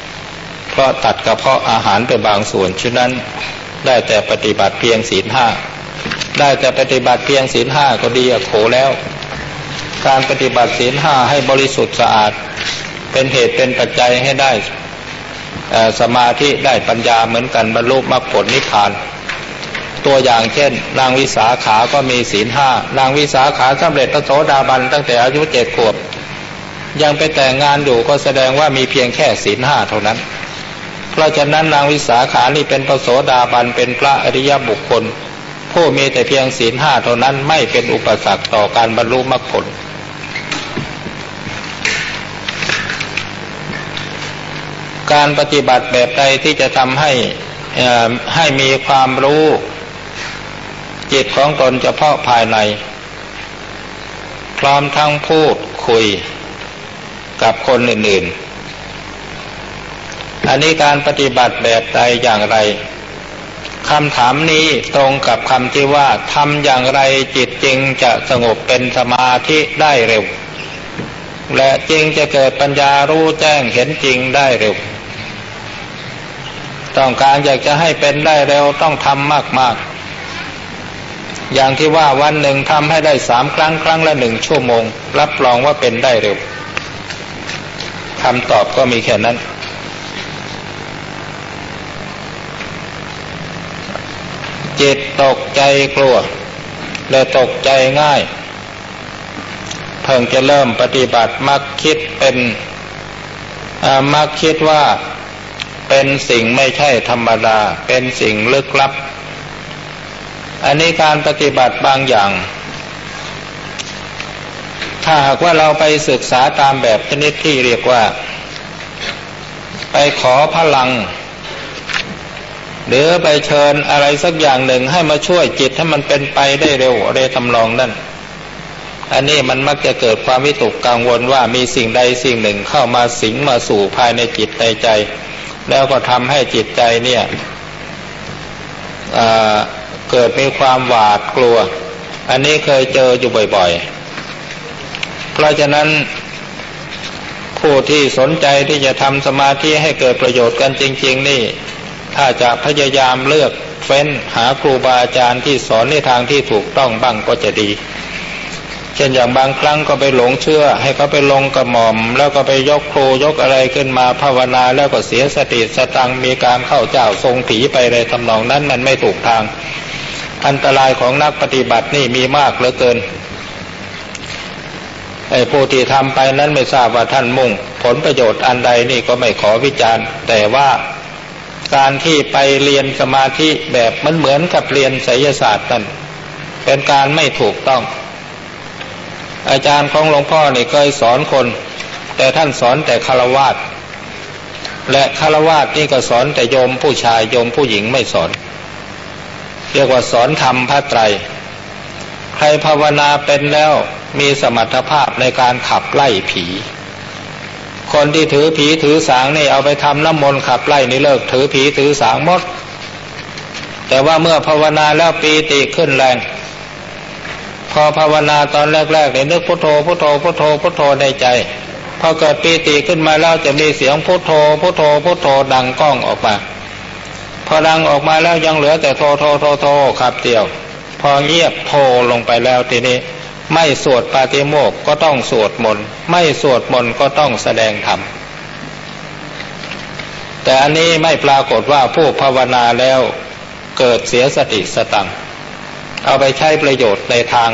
ๆ เพราะตัดกระเพาะอาหารไปบางส่วนฉะนั้นได้แต่ปฏิบัติเพียงศีลห้า ได้แต่ปฏิบัติเพียงศีลห้าก็ดีโขแล้ว การปฏิบัติศีลห้าให้บริสุทธิ์สะอาด เป็นเหตุเป็นปัจจัยให้ได้สมาธิได้ปัญญาเหมือนกันบรรลุมรรคผลนิพพาน ตัวอย่างเช่น นางวิสาขาก็มีศีลห้านางวิสาขาสำเร็จพระโสดาบันตั้งแต่อายุเจ็ดขวบ ยังไปแต่งงานอยู่ก็แสดงว่ามีเพียงแค่ศีลห้าเท่านั้น เพราะฉะนั้นนางวิสาขานี่เป็นพระโสดาบันเป็นพระอริยบุคคล ผู้มีแต่เพียงศีลห้าเท่านั้นไม่เป็นอุปสรรคต่อการบรรลุมรรคผล การปฏิบัติแบบใดที่จะทำให้ให้มีความรู้จิตของตนเฉพาะภายใน พร้อมทั้งพูดคุยกับคนอื่น ๆ อันนี้การปฏิบัติแบบใดอย่างไร คำถามนี้ตรงกับคำที่ว่าทำอย่างไรจิตจริงจะสงบเป็นสมาธิได้เร็ว และจริงจะเกิดปัญญารู้แจ้งเห็นจริงได้เร็ว ต้องการอยากจะให้เป็นได้เร็วต้องทำมาก ๆ อย่างที่ว่าวันหนึ่งทำให้ได้สามครั้งครั้งละหนึ่งชั่วโมง รับรองว่าเป็นได้เร็วคำตอบก็มีแค่นั้น จิตตกใจกลัว และตกใจง่าย เพิ่งจะเริ่มปฏิบัติมักคิดเป็นมักคิดว่าเป็นสิ่งไม่ใช่ธรรมดา เป็นสิ่งลึกลับ อันนี้การปฏิบัติบางอย่าง ถ้าหากว่าเราไปศึกษาตามแบบชนิดที่เรียกว่า ไปขอพลัง หรือไปเชิญอะไรสักอย่างหนึ่งให้มาช่วยจิตให้มันเป็นไปได้เร็วอะไรทำลองนั่น อันนี้มันมักจะเกิดความวิตกกังวลว่ามีสิ่งใดสิ่งหนึ่งเข้ามาสิงมาสู่ภายในจิตในใจ แล้วก็ทำให้จิตใจเนี่ยเกิดมีความหวาดกลัว อันนี้เคยเจออยู่บ่อยๆ เพราะฉะนั้นผู้ที่สนใจที่จะทำสมาธิให้เกิดประโยชน์กันจริง ๆ นี่ ถ้าจะพยายามเลือกเฟ้นหาครูบาอาจารย์ที่สอนในทางที่ถูกต้องบ้างก็จะดี เช่นอย่างบางครั้งก็ไปหลงเชื่อ ให้เขาไปลงกระหม่อม แล้วก็ไปยกครูยกอะไรขึ้นมาภาวนาแล้วก็เสียสติสตังมีการเข้าเจ้าทรงผีไปในทำนองนั้นมันไม่ถูกทาง อันตรายของนักปฏิบัตินี่มีมากเหลือเกินไอ้ผู้ที่ทำไปนั้นไม่ทราบว่าท่านมุ่ง ผลประโยชน์อันใดนี่ก็ไม่ขอวิจารณ์ แต่ว่า การที่ไปเรียนสมาธิแบบมันเหมือนกับเรียนไสยศาสตร์นั่นเป็นการไม่ถูกต้อง อาจารย์ของหลวงพ่อนี่เคยสอนคน แต่ท่านสอนแต่คารวาสและคารวาสนี่ก็สอนแต่โยมผู้ชายโยมผู้หญิงไม่สอน เรียกว่าสอนธรรมพระไตร ใครภาวนาเป็นแล้วมีสมรรถภาพในการขับไล่ผี คนที่ถือผีถือสางนี่เอาไปทำน้ำมนต์ขับไล่นี่เลิก ถือผีถือสางหมด แต่ว่าเมื่อภาวนาแล้วปีติขึ้นแรง พอภาวนาตอนแรกๆเนี่ยนึกพุทโธพุทโธพุทโธพุทโธในใจ พอเกิดปีติขึ้นมาแล้วจะมีเสียงพุทโธพุทโธพุทโธดังก้องออกมา พอดังออกมาแล้วยังเหลือแต่โทโทโทโทขับเดียว พอเงียบโทลงไปแล้วทีนี้ ไม่สวดปาติโมกก็ต้องสวดมนต์ไม่สวดมนต์ก็ต้องแสดงธรรมแต่อันนี้ไม่ปรากฏว่าผู้ภาวนาแล้วเกิดเสียสติสตังเอาไปใช้ประโยชน์ในทาง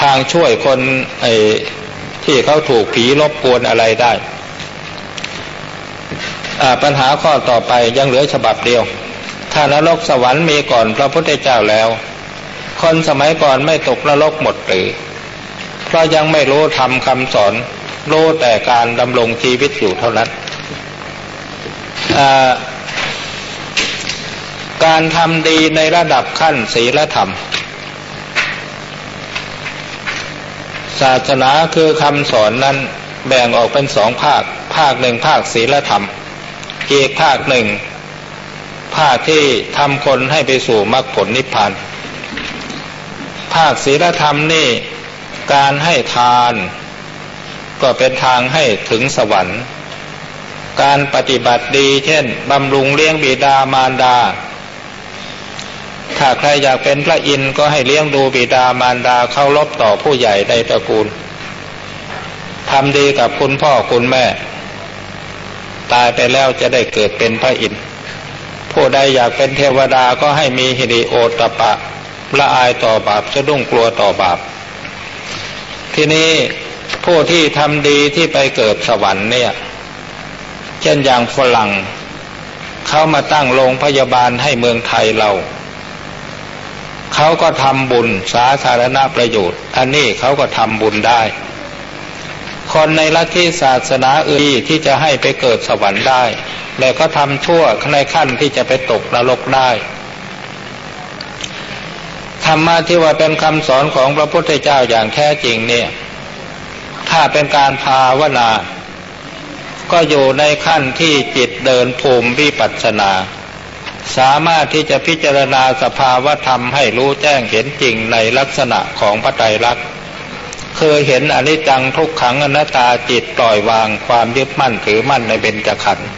ทางช่วยคนไอ้ที่เขาถูกผีรบกวนอะไรได้ปัญหาข้อต่อไปยังเหลือฉบับเดียว ถ้านรกสวรรค์มีก่อนพระพุทธเจ้าแล้ว คนสมัยก่อนไม่ตกนรกหมดหรือเพราะยังไม่รู้ทำคำสอน รู้แต่การดำรงชีวิตอยู่เท่านั้นการทำดีในระดับขั้นศีลธรรม ศาสนาคือคำสอนนั้นแบ่งออกเป็นสองภาค ภาคหนึ่งภาคศีลธรรม อีกภาคหนึ่ง ภาคที่ทำคนให้ไปสู่มรรคผลนิพพาน ภาคศีลธรรมนี่ การให้ทาน ก็เป็นทางให้ถึงสวรรค์ การปฏิบัติดีเช่นบำรุงเลี้ยงบิดามารดา ถ้าใครอยากเป็นพระอินทร์ก็ให้เลี้ยงดูบิดามารดาเคารพต่อผู้ใหญ่ในตระกูลทำดีกับคุณพ่อคุณแม่ ตายไปแล้วจะได้เกิดเป็นพระอินทร์ผู้ใดอยากเป็นเทวดาก็ให้มีฮิริโอตปะ ละอายต่อบาปสะดุ้งกลัวต่อบาป ทีนี้ผู้ที่ทำดีที่ไปเกิดสวรรค์เนี่ย เช่นอย่างฝรั่งเขามาตั้งโรงพยาบาลให้เมืองไทยเราเขาก็ทำบุญสาธารณประโยชน์ อันนี้เขาก็ทำบุญได้ คนในลัทธิศาสนาอื่นที่จะให้ไปเกิดสวรรค์ได้ แล้วก็ทำชั่วในขั้นที่จะไปตกนรกได้ ธรรมะที่ว่าเป็นคำสอนของพระพุทธเจ้าอย่างแท้จริงเนี่ย ถ้าเป็นการภาวนา ก็อยู่ในขั้นที่จิตเดินภูมิวิปัสสนา สามารถที่จะพิจารณาสภาวธรรมให้รู้แจ้งเห็นจริงในลักษณะของพระไตรลักษณ์เคยเห็นอนิจจังทุกขังอนัตตาจิตปล่อยวางความยึดมั่นถือมั่นในเบญจขันธ์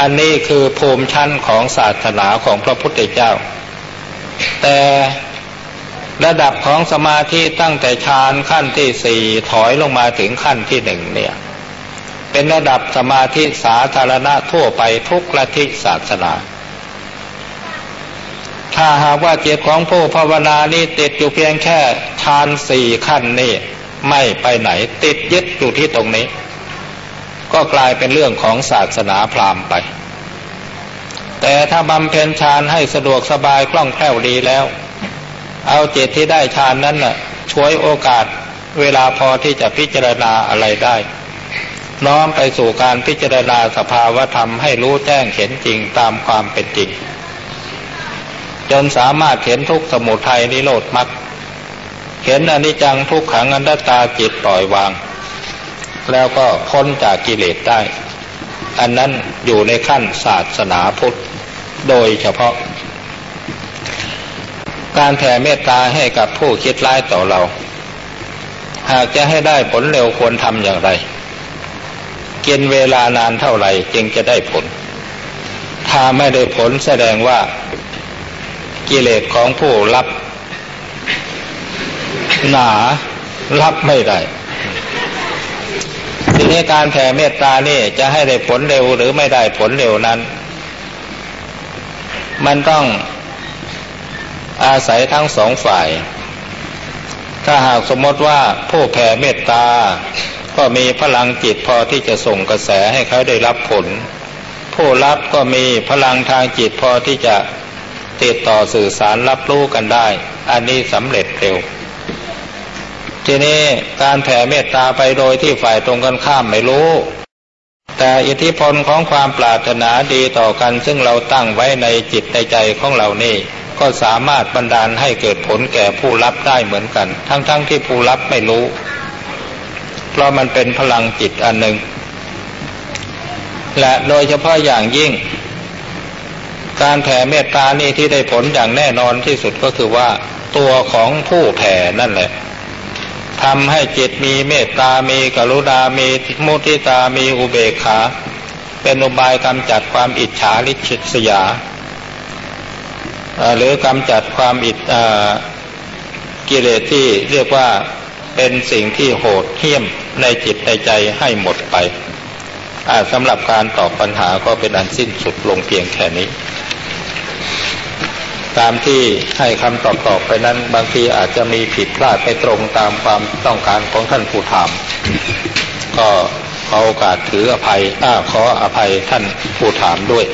อันนี้คือภูมิชั้นของศาสนาของพระพุทธเจ้า แต่ระดับของสมาธิตั้งแต่ฌานขั้นที่สี่ถอยลงมาถึงขั้นที่หนึ่งเนี่ย เป็นระดับสมาธิสาธารณะทั่วไปทุกลัทธิศาสนา ถ้าหากว่าจิตของผู้ภาวนานี่ติดอยู่เพียงแค่ฌานสี่ขั้นนี่ไม่ไปไหนติดยึดอยู่ที่ตรงนี้ ก็กลายเป็นเรื่องของศาสนาพราหมณ์ไป แต่ถ้าบำเพ็ญฌานให้สะดวกสบายคล่องแคล่วดีแล้ว เอาจิตที่ได้ฌานนั้นน่ะช่วยโอกาสเวลาพอที่จะพิจารณาอะไรได้ น้อมไปสู่การพิจารณาสภาวธรรมให้รู้แจ้งเห็นจริงตามความเป็นจริง จนสามารถเห็นทุกสมุทัยนิโรธมรรคเห็นอนิจจังทุกขังอนัตตาจิตปล่อยวาง แล้วก็พ้นจากกิเลสได้ อันนั้นอยู่ในขั้นศาสนาพุทธ โดยเฉพาะ การแผ่เมตตาให้กับผู้คิดร้ายต่อเรา หากจะให้ได้ผลเร็วควรทำอย่างไร กินเวลานานเท่าไหร่จึงจะได้ผล ถ้าไม่ได้ผลแสดงว่ากิเลสของผู้รับ หนารับไม่ได้ทีนี้การแผ่เมตตานี่จะให้ได้ผลเร็วหรือไม่ได้ผลเร็วนั้น มันต้องอาศัยทั้งสองฝ่าย ถ้าหากสมมติว่าผู้แผ่เมตตา ก็มีพลังจิตพอที่จะส่งกระแสให้เขาได้รับผล ผู้รับก็มีพลังทางจิตพอที่จะติดต่อสื่อสารรับรู้กันได้ อันนี้สำเร็จเร็ว ทีนี้การแผ่เมตตาไปโดยที่ฝ่ายตรงกันข้ามไม่รู้ แต่อิทธิพลของความปรารถนาดีต่อกันซึ่งเราตั้งไว้ในจิตในใจของเรานี่ ก็สามารถบันดาลให้เกิดผลแก่ผู้รับได้เหมือนกัน ทั้งๆทที่ผู้รับไม่รู้ เพราะมันเป็นพลังจิตอันหนึ่งและโดยเฉพาะอย่างยิ่ง การแผ่เมตตานี่ที่ได้ผลอย่างแน่นอนที่สุดก็คือว่า ตัวของผู้แผ่นั่นแหละ ทำให้จิตมีเมตตา มีกรุณา มีมุทิตา มีอุเบกขา เป็นอุบายกำจัดความอิจฉาริษยา หรือกำจัดความอิดกิเลสที่เรียกว่าเป็นสิ่งที่โหดเหี้ยมในจิตในใจให้หมดไปสำหรับการตอบปัญหาก็เป็นอันสิ้นสุดลงเพียงแค่นี้ ตามที่ให้คำตอบตอบไปนั้น บางทีอาจจะมีผิดพลาดไปตรงตามความต้องการของท่านผู้ถาม ก็ขอโอกาสถืออภัยอ้าขออภัยท่านผู้ถามด้วย